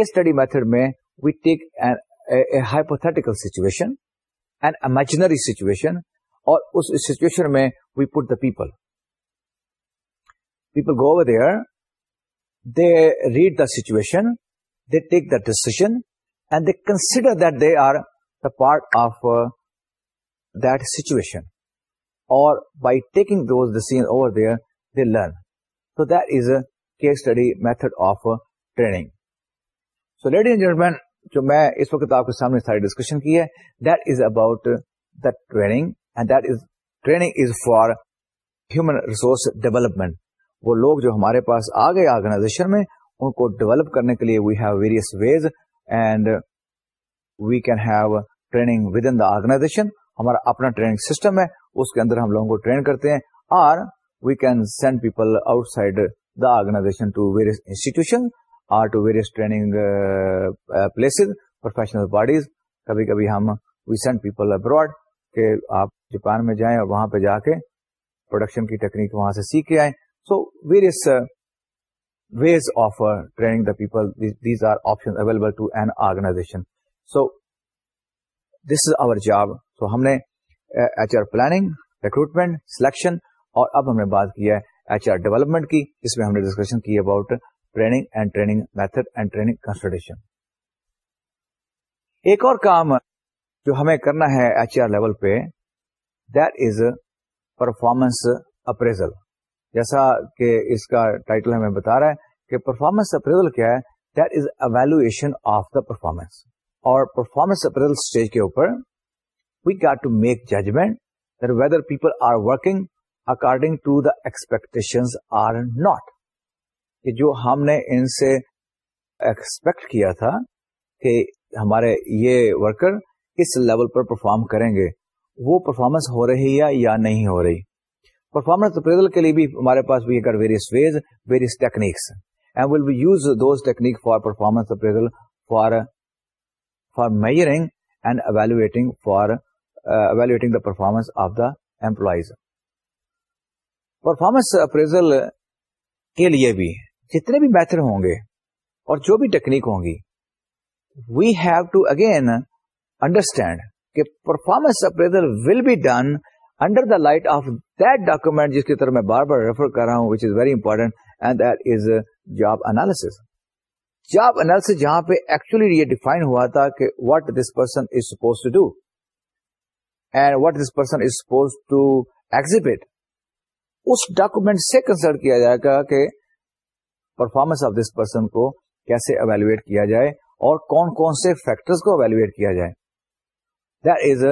study method میں we take hypothetical situation and imaginary situation اور اس سچویشن میں we put the people people go over there read the situation they take the those and over there, that they are the part of case اور method study method of training so lady and جو میں اس وقت آپ کے سامنے ساری ڈسکشن کی ہے that is about the training and that is training is for human resource development وہ لوگ جو ہمارے پاس آ گئے آرگنائزیشن میں ان کو ڈیولپ کرنے کے لیے we have various ways and we can have training within the organisation ہمارا اپنا ٹریننگ سسٹم ہے اس کے اندر ہم لوگوں کو ٹرین کرتے ہیں اور we can send people outside the organisation to various institution or to various training places professional bodies کبھی کبھی ہم وی سینڈ پیپل ابراڈ کہ آپ جاپان میں جائیں اور وہاں پہ جا کے پروڈکشن کی ٹیکنیک وہاں سے سیکھ کے آئیں so various ways of training the people these are option available to an organisation so this is our job so ہم نے H R planning recruitment selection اور اب ہم نے بات کی ہے ایچ آر ڈیولپمنٹ کی اس میں ہم نے ڈسکشن کی about training and training method and training consultation ایک اور کام جو ہمیں کرنا ہے ایچ آر لیول پہ دیٹ از پرفارمنس اپریزل جیسا کہ اس کا ٹائٹل ہمیں بتا رہا ہے کہ پرفارمنس اپریزل کیا ہے that is evaluation of the performance اور پرفارمنس اپریزل اسٹیج کے اوپر we get to make judgement whether people are working according to the expectation or not کہ جو ہم نے ان سے ایکسپیکٹ کیا تھا کہ ہمارے یہ ورکر کس لیول پر پرفارم کریں گے وہ پرفارمنس ہو رہی ہے یا نہیں ہو رہی پرفارمنس اپریزل کے لیے بھی ہمارے پاس various ways various techniques and will be use those technique for performance appraisal for for measuring and evaluating for evaluating the performance of the employees performance appraisal کے لیے بھی جتنے بھی میتھڈ ہوں گے اور جو بھی ٹیکنیک ہوں گی we have to again understand کہ performance appraisal will be done under the light of that document جس کی طرف میں بار بار ریفر کر رہا ہوں which is very important and that is job analysis job analysis جہاں پہ ایکچولی یہ ڈیفائن ہوا تھا کہ what this person is supposed to do and what this person is supposed to exhibit us document سے کنسلٹ کیا جائے گا کہ پرفارمنس آف دس پرسن کو کیسے اویلویٹ کیا جائے اور کون کون سے فیکٹر کو اویلویٹ کیا جائے that is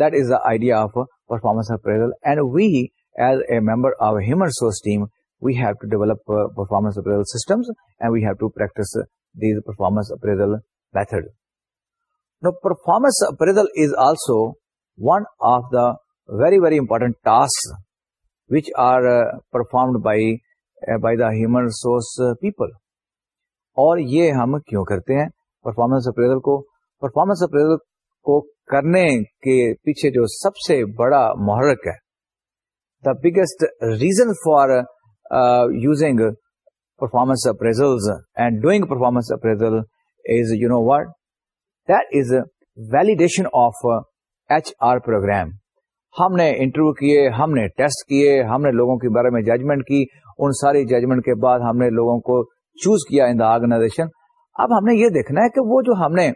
دئیڈیافارمنسلڈ we as a have to develop performance performance appraisal is also one of the very very important are performed by by the human resource people اور یہ ہم کیوں کرتے ہیں پرفارمنس اپریزل کو پرفارمنس اپریزل کو کرنے کے پیچھے جو سب سے بڑا محرک ہے the biggest reason for using performance appraisal performance is validation of H R programme ہم نے انٹرویو کیے ہم نے ٹیسٹ کیے ہم نے لوگوں کے بارے میں ججمنٹ کی ان ساری ججمنٹ کے بعد ہم نے لوگوں کو چوز کیا ان دا آرگنائزیشن اب ہم نے یہ دیکھنا ہے کہ وہ جو ہم نے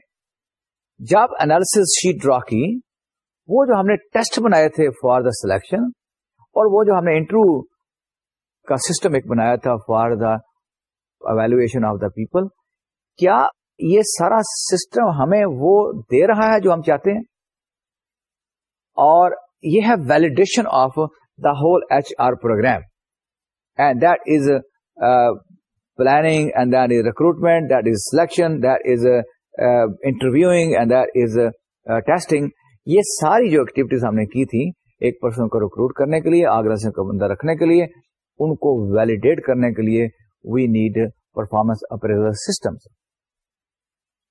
جب انالیس شیٹ ڈرا کی وہ جو ہم نے ٹیسٹ بنائے تھے فار دا سلیکشن اور وہ جو ہم نے انٹرویو کا سسٹم ایک بنایا تھا for the evaluation of the people کیا یہ سارا سسٹم ہمیں وہ دے رہا ہے جو ہم چاہتے ہیں اور یہ ہے validation of the whole H R programme and and that that is is planning recruitment that is selection that is interviewing and is testing یہ ساری جو ایکٹیویٹیز ہم نے کی تھی ایک پرسن کو ریکروٹ کرنے کے لیے آگرہ سے بندہ رکھنے کے لیے ان کو ویلیڈیٹ کرنے کے لیے we need performance system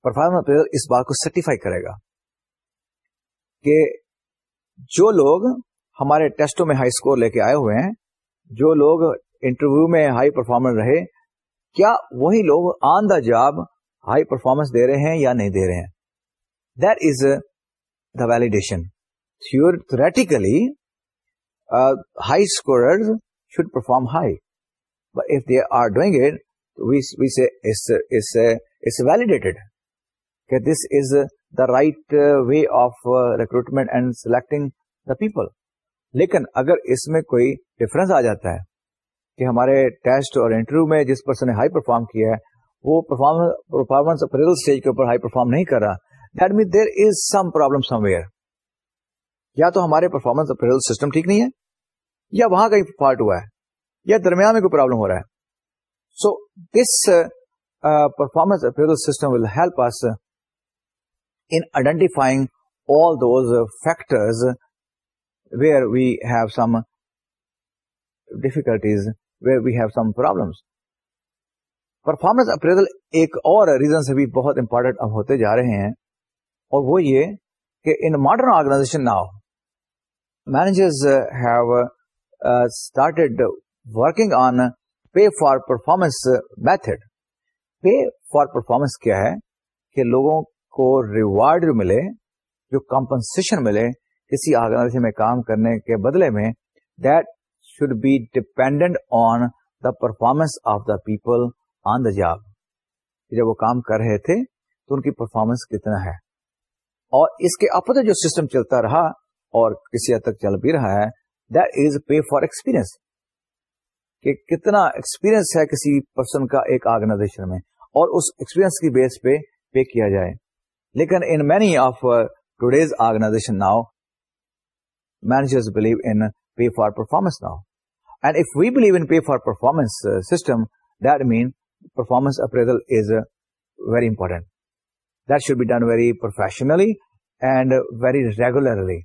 performance appraisal اس بات کو سرٹیفائی کرے گا کہ جو لوگ ہمارے ٹیسٹوں میں ہائی اسکور لے کے آئے ہوئے ہیں جو لوگ انٹرویو میں ہائی پرفارمنس رہے کیا وہی لوگ on the job high performance دے رہے ہیں یا نہیں دے رہے ہیں is the validation theoretically high scorer should perform high if they are doing it validated کہ this is the right way of recruitment and selecting the people لیکن اگر اس میں کوئی ڈفرنس آ جاتا ہے کہ ہمارے ٹیسٹ اور انٹرویو میں جس پرسن نے ہائی پرفارم کیا ہے وہ پرفارمنس اپریزل اسٹیج کے اوپر ہائی پرفارم نہیں کر رہا that means there is some problem somewhere یا تو ہمارے پرفارمنس اپریزل سسٹم ٹھیک نہیں ہے یا وہاں کا فالٹ ہوا ہے یا درمیان میں کوئی پرابلم ہو رہا ہے so this performance appraisal system will help us in identifying all those factors where we have some difficulties where we have some problems performance appraisal ایک اور ریزن سے بھی بہت امپورٹنٹ اب ہوتے جا رہے ہیں اور وہ یہ کہ in modern organisation now managers have started working on pay for performance method pay for performance کیا ہے کہ لوگوں کو ریوارڈ ملے جو کمپنسن ملے کسی آرگنائزیشن میں کام کرنے کے بدلے میں that should be dependent on the performance of the people on the job جب وہ کام کر رہے تھے تو ان کی پرفارمنس کتنا ہے اور اس کے اپوزٹ جو سسٹم چلتا رہا اور کسی حد تک چل بھی رہا ہے پے فار ایکسپیرئنس کہ کتنا ایکسپیرئنس ہے کسی پرسن کا ایک آرگنائزیشن میں اور اس ایکسپیرئنس کی بیس پہ پے کیا جائے لیکن in many of today's organisation now organisations believe in pay for performance now and if we believe in pay for performance system that mean performance appraisal is very important that should be done very professionally and very regularly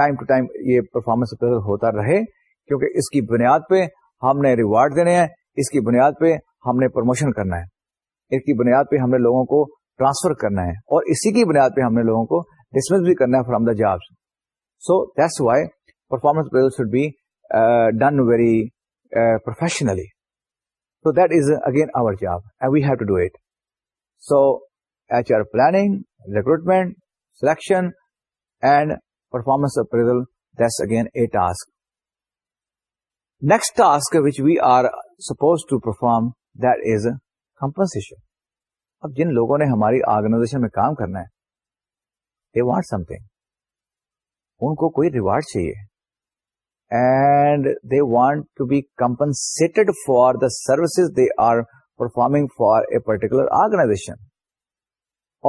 time to time یہ پرفارمنس اپریزل ہوتا رہے کیونکہ اس کی بنیاد پہ ہم نے ریوارڈ دینے ہیں اس کی بنیاد پہ ہم نے پروموشن کرنا ہے اس کی بنیاد پہ ہم نے لوگوں کو ٹرانسفر کرنا ہے اور اسی کی بنیاد پہ ہم نے لوگوں کو ڈسمس بھی کرنا ہے from the job so that's why performance should be done very professionally again our job have to do it so H R planning recruitment selection and performance that again a task next we are supposed to perform that is compensation اب جن لوگوں نے ہماری آرگنا میں کام کرنا ہے ان کو کوئی ریوارڈ چاہیے and they want to be compensated for the services they are performing for a particular organisation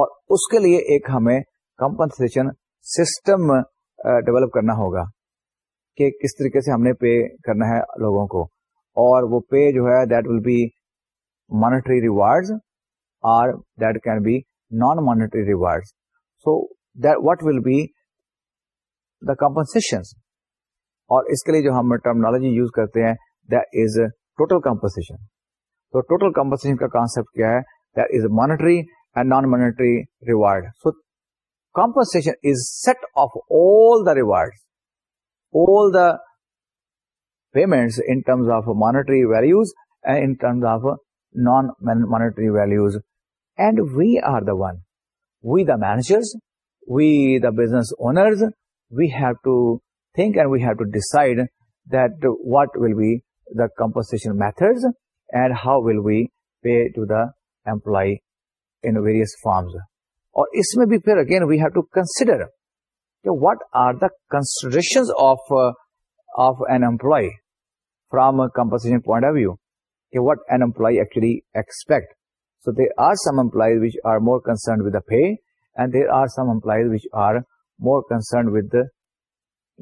اور اس کے لیے ایک ہمیں کمپنسن سسٹم ڈیولپ کرنا ہوگا کہ کس طریقے سے ہم نے پے کرنا ہے لوگوں کو اور وہ پے جو ہے that will be monetary rewards or that can be non monetary reward so that what will be the compensation اور اس کے لیے جو ہم ٹرمنالوجی یوز کرتے ہیں ٹوٹل کمپسن تو ٹوٹل کمپسن کا کانسپٹ کیا ہے that is monetary and non monetary reward so compensation is set of all all the reward old payments of monetary values and in terms of non monetary values and we are the one we the managers we the business owners we have to maths and how well we pay to the employees میں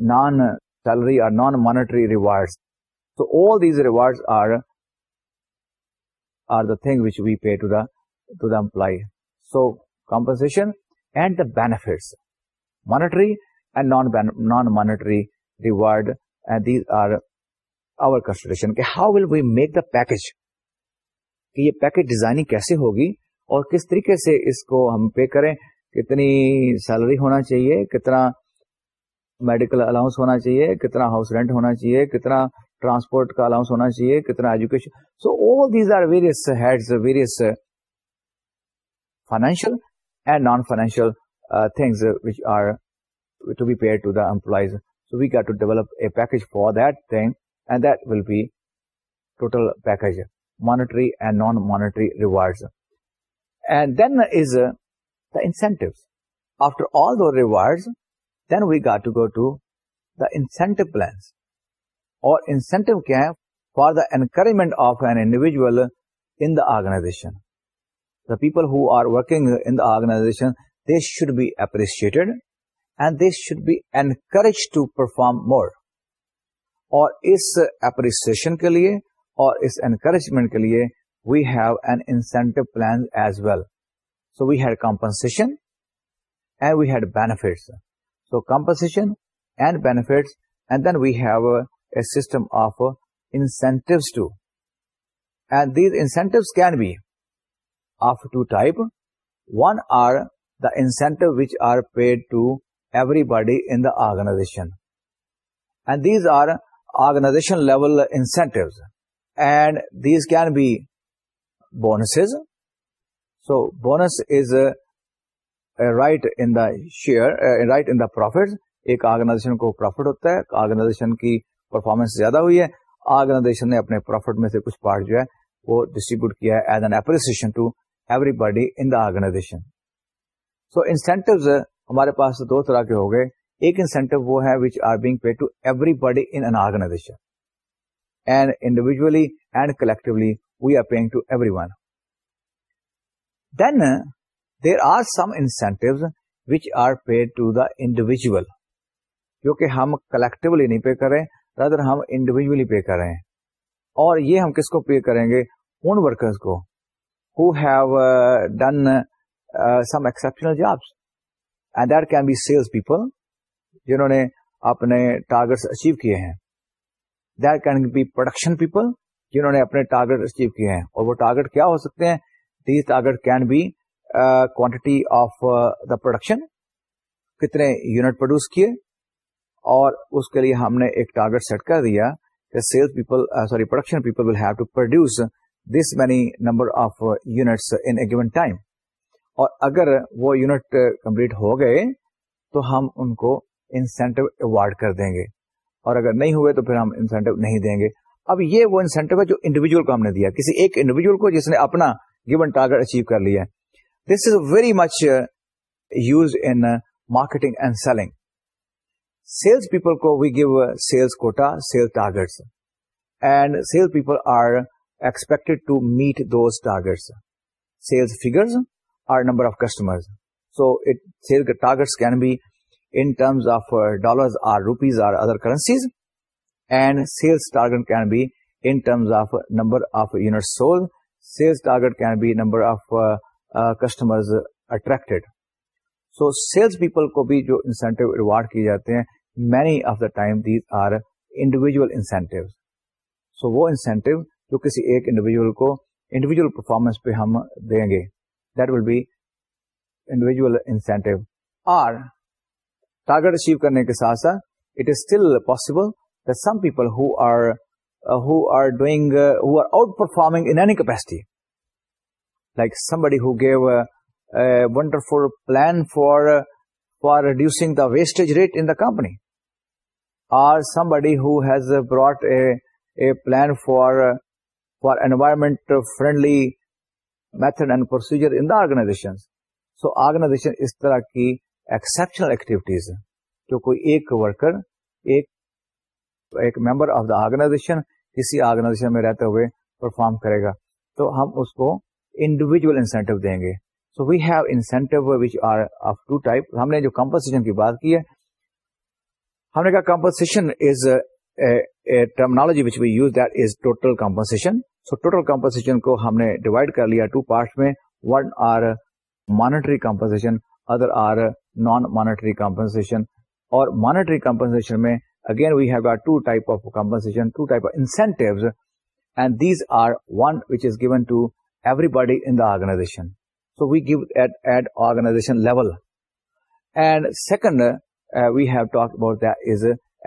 نان سیلری اور non monetary reward so all these reward are are the thing which we pay to to the the the employee so compensation and monetary and non monetary reward and these are our consideration how will we make the package کہ یہ پیکج ڈیزائننگ کیسے ہوگی اور کس طریقے سے اس کو ہم پے کریں کتنی سیلری ہونا چاہیے کتنا میڈیکل الاؤنس ہونا چاہیے کتنا ہاؤس رینٹ ہونا چاہیے کتنا ٹرانسپورٹ کا الاؤنس ہونا چاہیے کتنا education so all these are various heads various financial and non financial things which are to be paid to the employees so we get to develop a package for that thing and that will be total package monetary and non monetary rewards and then is the incentives after all two rewards then we got to go to the incentive plans اور انسینٹو کیا ہے for the encouragement of an individual in the organisation the people who are working in the organisation they should be appreciated and they should be encourage to perform more اور اس اپریسیشن کے لیے اور اس انکریجمنٹ کے لیے we have an incentive plan as well so we had compensation and we had benefits So compensation and benefits, and then we have a system of uh, incentives too. And these incentives can be of two types. One are the incentives which are paid to everybody in the organization. And these are organization level incentives. And these can be bonuses. So bonus is uh, right in the share right in the ایک آرگنائزیشن کو پروفٹ ہوتا ہے آرگنائزیشن کی پرفارمنس زیادہ ہوئی ہے آرگنائزیشن نے اپنے پروفٹ میں سے کچھ پارٹ جو ہے وہ ڈسٹریبیوٹ کیا ہے as an to everybody in the organisation so incentives ہمارے پاس دو طرح کے ہو گئے ایک انسینٹو وہ ہے which are being pay to everybody organisation and individually and collectively we are paying to everyone then there are some incentives which are paid to the individual کیونکہ ہم کلیکٹولی نہیں پے کریں ردر ہم انڈیویجلی پے کریں اور یہ ہم کس کو پے کریں گے ان ورکرس کو exceptional jobs and that can be sales people جنہوں نے اپنے ٹارگیٹس اچیو کیے ہیں that can be production people جنہوں نے اپنے ٹارگیٹ اچیو کیے ہیں اور وہ ٹارگیٹ کیا ہو سکتے ہیں these target can be quantity of the production کتنے یونٹ پروڈیوس کیے اور اس کے لیے ہم نے ایک ٹارگیٹ سیٹ کر دیا کہ sales people sorry production people will have to produce this many number of units in given time اور اگر وہ یونٹ کمپلیٹ uh, ہو گئے تو ہم ان کو انسینٹو اوارڈ کر دیں گے اور اگر نہیں ہوئے تو پھر ہم انسینٹو نہیں دیں گے اب یہ وہ انسینٹو ہے جو انڈیویجل کو ہم نے دیا کسی ایک انڈیویجل کو جس نے اپنا گیون ٹارگیٹ اچیو کر لیا ہے This is very much uh, used in uh, marketing and selling. Sales people we give uh, sales quota, sales targets, and sales people are expected to meet those targets. Sales figures are number of customers. So sales targets can be in terms of dollars or rupees or other currencies, and sales target can be in terms of number of units sold. Sales target can be number of customers attracted so sales people کو بھی جو انسینٹو ریوارڈ کیے جاتے ہیں many of the time these are individual incentive so وہ انسینٹو جو کسی ایک انڈیویجل کو انڈیویجل پرفارمنس پہ ہم دیں گے that will be individual incentive or target achieve کرنے کے ساتھ ساتھ it is still possible some people who are who who are are doing out performing in any capacity like somebody who gave a wonderful plan for for reduce the wastage ریٹنی body plan for for environment friendly method and procedure آرگنا so آرگنا اس طرح کی ایکسپشنل ایکٹیویٹیز ہے تو کوئی ایک ورکر ایک ممبر آف دا آرگنازیشن کسی آرگنا میں رہتے ہوئے پرفارم کرے گا تو ہم اس کو انڈیویجل انسینٹو دیں گے so we have incentive which are of two type ہم نے جو کمپوزیشن کی بات کی ہے ہم نے کہا composition is terminology which we use that is total composition so total composition کو ہم نے ڈیوائڈ کر لیا ٹو پارٹ میں one are monetary composition other are non monetary compensation اور مانیٹری کمپنسن میں again we have two type of compensation two type of incentives and these are one which is given to everybody in the organisation so we give at organs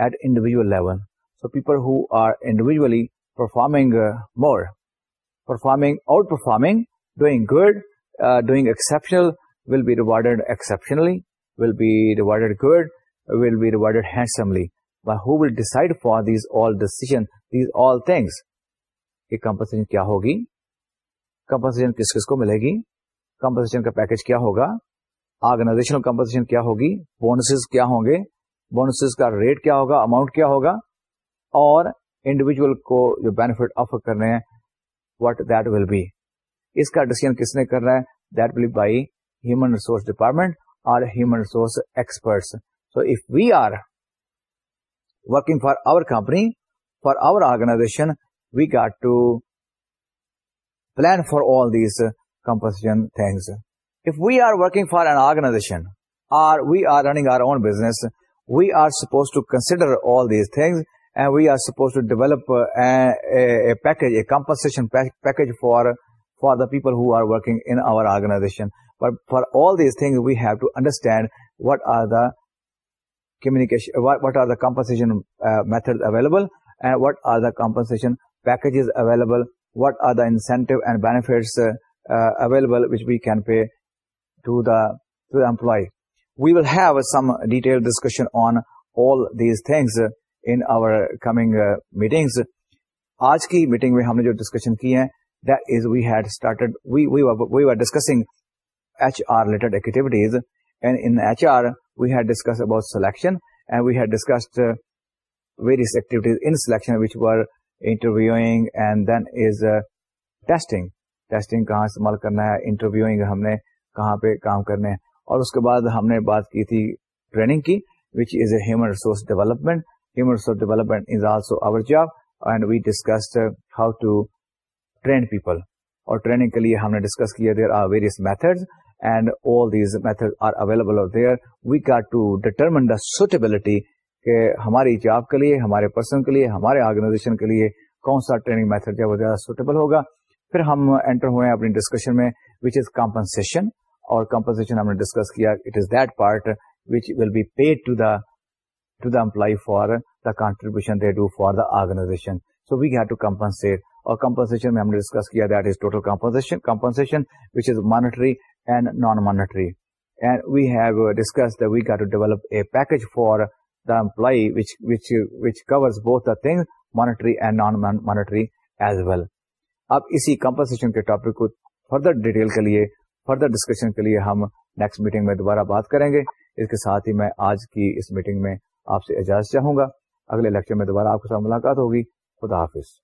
at individual performing پر کمپلسری کیا ہوگی کمپنسیشن کس کس کو ملے گی کمپنسیشن کا پیکج کیا ہوگا آرگنائزیشنل کمپنسیشن کیا ہوگی کیا ہوں گے بونسز کا ریٹ کیا ہوگا اماؤنٹ کیا ہوگا اور انڈیویجل کو جو بینیفٹ آفر کرنے وٹ ول بی اس کا ڈیسیزن کس نے کرنا ہے that will by human resource department اور human resource experts so if we are working for our company for our organisation we got to plan for all these uh, composition things. If we are working for an organization or we are running our own business, we are supposed to consider all these things, and we are supposed to develop uh, a package, a compensation package for the people who are working in our organization. But for all these things, we have to understand what are the communication, what are the compensation uh, methods available, and what are the compensation packages available what are the incentive and beats available can pay employee things meeting آج کی میٹنگ میں ہم نے جو ڈسکشن کی ہے selection which we are interviewing and then is testing testing کہاں استعمال کرنا ہے انٹرویوئنگ ہم نے کہاں پہ کام کرنا ہے اور اس کے بعد ہم نے بات کی تھی ٹریننگ کی which is a human resource development human resource development is also our job and we discuss how to train people اور ٹریننگ کے لیے ہم نے ڈسکس کیا there are various method and all these method are available of their we care to determine the suitability کہ ہماری جاب کے لیے ہمارے پرسن کے لیے ہمارے آرگنائزیشن کے لیے کون سا ٹریننگ میتھڈ جو زیادہ سوٹیبل ہوگا پھر ہم انٹر ہوئے ہیں اپنی ڈسکشن میں وچ از کمپنسن اور کمپنسن ہم نے ڈسکس کیا it is that part which will be paid to the to the employee for the contribution they do for the organisation so we have to compensate اور کمپنسن میں ہم نے ڈسکس کیا that is total compensation compensation which is monetary and non monetary and we have discuss the we get to develop a package for the employee and non monetary as well اب اسی کمپنسیشن کے ٹاپک کو فردر ڈیٹیل کے لیے فردر ڈسکشن کے لیے ہم نیکسٹ میٹنگ میں دوبارہ بات کریں گے اس کے ساتھ ہی میں آج کی اس میٹنگ میں آپ سے اجازت چاہوں گا اگلے لیکچر میں دوبارہ آپ کے ساتھ ملاقات ہوگی خدا حافظ